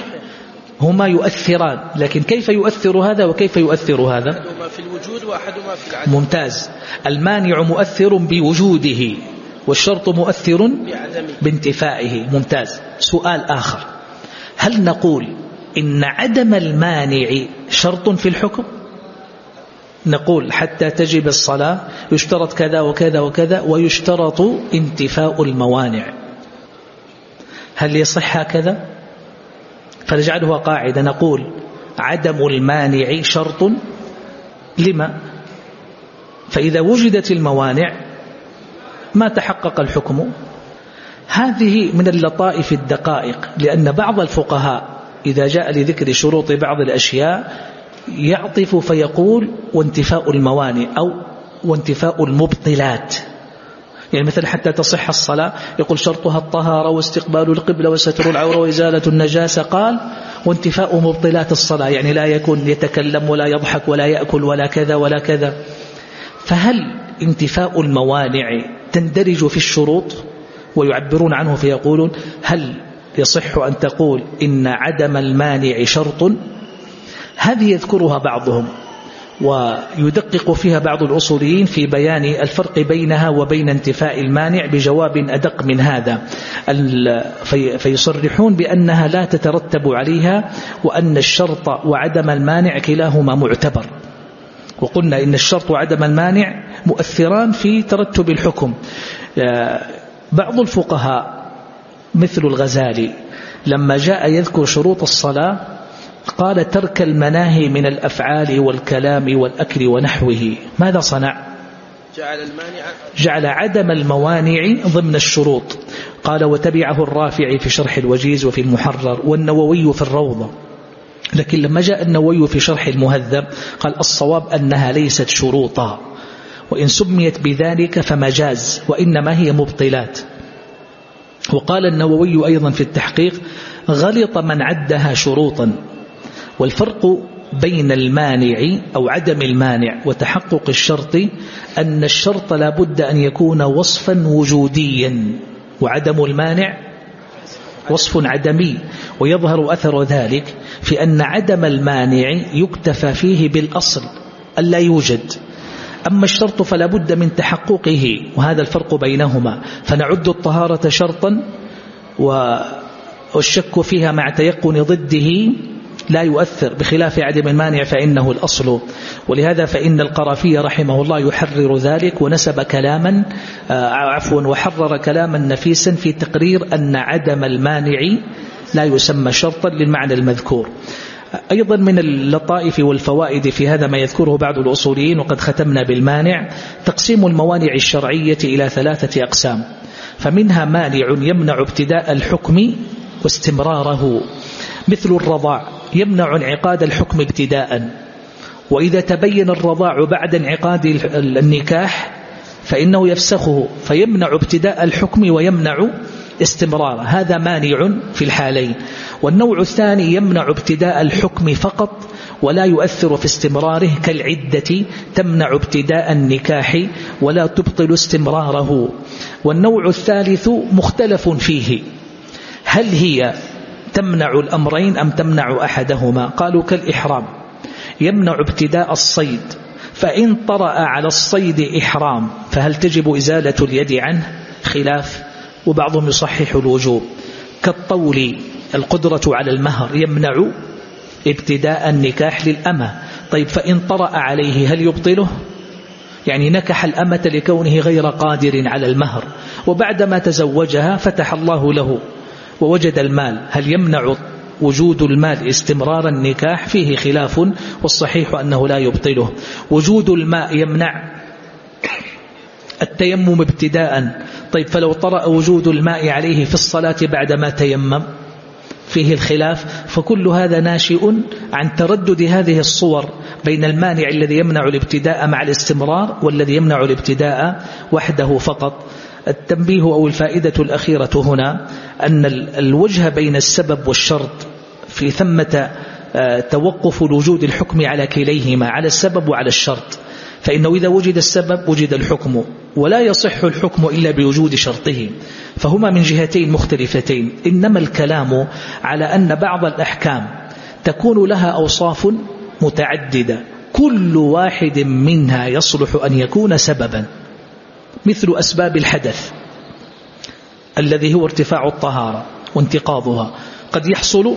هما يؤثران لكن كيف يؤثر هذا وكيف يؤثر هذا؟ أحدهما في الوجود وأحدهما في العدم ممتاز. المانع مؤثر بوجوده والشرط مؤثر بانتفائه. ممتاز. سؤال آخر. هل نقول إن عدم المانع شرط في الحكم؟ نقول حتى تجب الصلاة يشترط كذا وكذا وكذا ويشترط انتفاء الموانع. هل يصح هكذا؟ فنجعلها قاعدة. نقول عدم المانع شرط. لما؟ فإذا وجدت الموانع ما تحقق الحكم. هذه من اللطائف الدقائق لأن بعض الفقهاء إذا جاء لذكر شروط بعض الأشياء يعطف فيقول وانتفاء الموانع أو وانتفاء المبطلات. يعني مثلا حتى تصح الصلاة يقول شرطها الطهارة واستقبال القبلة وستر العورة وإزالة النجاسة قال وانتفاء مبطلات الصلاة يعني لا يكون يتكلم ولا يضحك ولا يأكل ولا كذا ولا كذا. فهل انتفاء الموانع تندرج في الشروط؟ ويعبرون عنه فيقولون هل يصح أن تقول إن عدم المانع شرط؟ هذه يذكرها بعضهم ويدقق فيها بعض الأصوليين في بيان الفرق بينها وبين انتفاء المانع بجواب أدق من هذا. فيصرحون بأنها لا تترتب عليها وأن الشرط وعدم المانع كلاهما معتبر. وقلنا إن الشرط وعدم المانع مؤثران في ترتب الحكم. بعض الفقهاء مثل الغزالي لما جاء يذكر شروط الصلاة قال ترك المناهي من الأفعال والكلام والأكل ونحوه. ماذا صنع؟ جعل المانع جعل عدم الموانع ضمن الشروط. قال وتبعه الرافعي في شرح الوجيز وفي المحرر والنووي في الروضة. لكن لما جاء النووي في شرح المهذب قال الصواب أنها ليست شروطا. وإن سميت بذلك فمجاز وإنما هي مبطلات. وقال النووي أيضا في التحقيق غلط من عدها شروطا. والفرق بين المانع أو عدم المانع وتحقق الشرط أن الشرط لا بد أن يكون وصفا وجوديا وعدم المانع وصف عدمي. ويظهر أثر ذلك في أن عدم المانع يكتفى فيه بالأصل ألا يوجد. أما الشرط فلا بد من تحققه وهذا الفرق بينهما. فنعد الطهارة شرطا والشك فيها مع تيقن ضده لا يؤثر بخلاف عدم المانع فإنه الأصل. ولهذا فإن القرافي رحمه الله يحرر ذلك ونسب كلاما آه، عفوا وحرر كلاما نفيسا في تقرير أن عدم المانع لا يسمى شرطا للمعنى المذكور. أيضا من اللطائف والفوائد في هذا ما يذكره بعض الأصوليين وقد ختمنا بالمانع تقسيم الموانع الشرعية إلى ثلاثة أقسام. فمنها مانع يمنع ابتداء الحكم واستمراره مثل الرضاع. يمنع انعقاد الحكم ابتداء. وإذا تبين الرضاع بعد انعقاد النكاح فإنه يفسخه فيمنع ابتداء الحكم ويمنع استمراره. هذا مانع في الحالين. والنوع الثاني يمنع ابتداء الحكم فقط ولا يؤثر في استمراره كالعدة تمنع ابتداء النكاح ولا تبطل استمراره. والنوع الثالث مختلف فيه. هل هي تمنع الأمرين أم تمنع أحدهما؟ قالوا كالإحرام. يمنع ابتداء الصيد. فإن طرأ على الصيد إحرام فهل تجب إزالة اليد عنه؟ خلاف. وبعضهم يصحح الوجوب. كالطول القدرة على المهر يمنع ابتداء النكاح للأمة. طيب فإن طرأ عليه هل يبطله؟ يعني نكح الأمة لكونه غير قادر على المهر. وبعدما تزوجها فتح الله له ووجد المال. هل يمنع وجود المال استمرار النكاح؟ فيه خلاف والصحيح أنه لا يبطله. وجود الماء يمنع التيمم ابتداء. طيب فلو طرأ وجود الماء عليه في الصلاة بعدما تيمم؟ فيه الخلاف. فكل هذا ناشئ عن تردد هذه الصور بين المانع الذي يمنع الابتداء مع الاستمرار والذي يمنع الابتداء وحده فقط. التنبيه أو الفائدة الأخيرة هنا أن الوجه بين السبب والشرط في ثمة آه، توقف الوجود الحكم على كليهما على السبب وعلى الشرط. فإنه إذا وجد السبب وجد الحكم ولا يصح الحكم إلا بوجود شرطه. فهما من جهتين مختلفتين. إنما الكلام على أن بعض الأحكام تكون لها أوصاف متعددة. كل واحد منها يصلح أن يكون سببا. مثل أسباب الحدث الذي هو ارتفاع الطهارة وانتقاضها. قد يحصل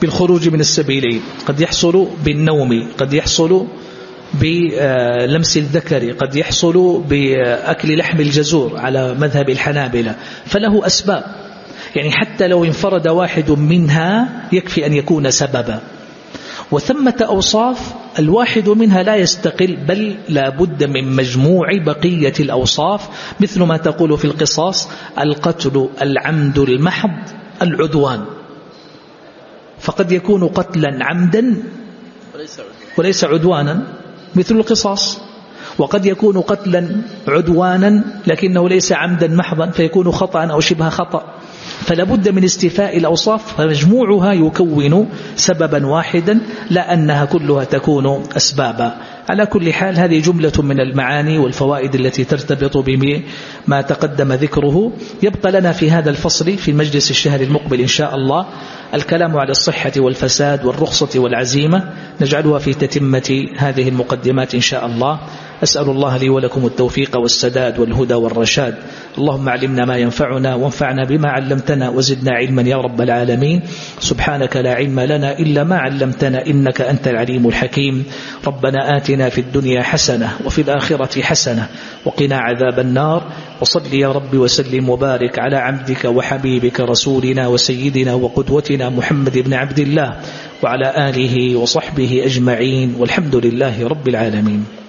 بالخروج من السبيلين قد يحصل بالنوم قد يحصل بلمس الذكر قد يحصل بأكل لحم الجزور على مذهب الحنابلة. فله أسباب. يعني حتى لو انفرد واحد منها يكفي أن يكون سببا. وثمة أوصاف الواحد منها لا يستقل بل لا بد من مجموع بقية الأوصاف مثل ما تقول في القصاص القتل العمد المحض العدوان. فقد يكون قتلا عمدا وليس عدوانا مثل القصاص. وقد يكون قتلا عدوانا لكنه ليس عمدا محضا فيكون خطأ أو شبه خطأ. فلا بد من استيفاء الأوصاف فمجموعها يكون سببا واحدا لا أنها كلها تكون أسبابا. على كل حال هذه جملة من المعاني والفوائد التي ترتبط بما تقدم ذكره. يبقى لنا في هذا الفصل في المجلس الشهر المقبل إن شاء الله الكلام على الصحة والفساد والرخصة والعزيمة نجعلها في تتمة هذه المقدمات إن شاء الله. أسأل الله لي ولكم التوفيق والسداد والهدى والرشاد. اللهم علمنا ما ينفعنا وانفعنا بما علمتنا وزدنا علما يا رب العالمين. سبحانك لا علم لنا إلا ما علمتنا إنك أنت العليم الحكيم. ربنا آتنا في الدنيا حسنة وفي الآخرة حسنة وقنا عذاب النار. وصل يا رب وسلم وبارك على عبدك وحبيبك رسولنا وسيدنا وقدوتنا محمد بن عبد الله وعلى آله وصحبه أجمعين. والحمد لله رب العالمين.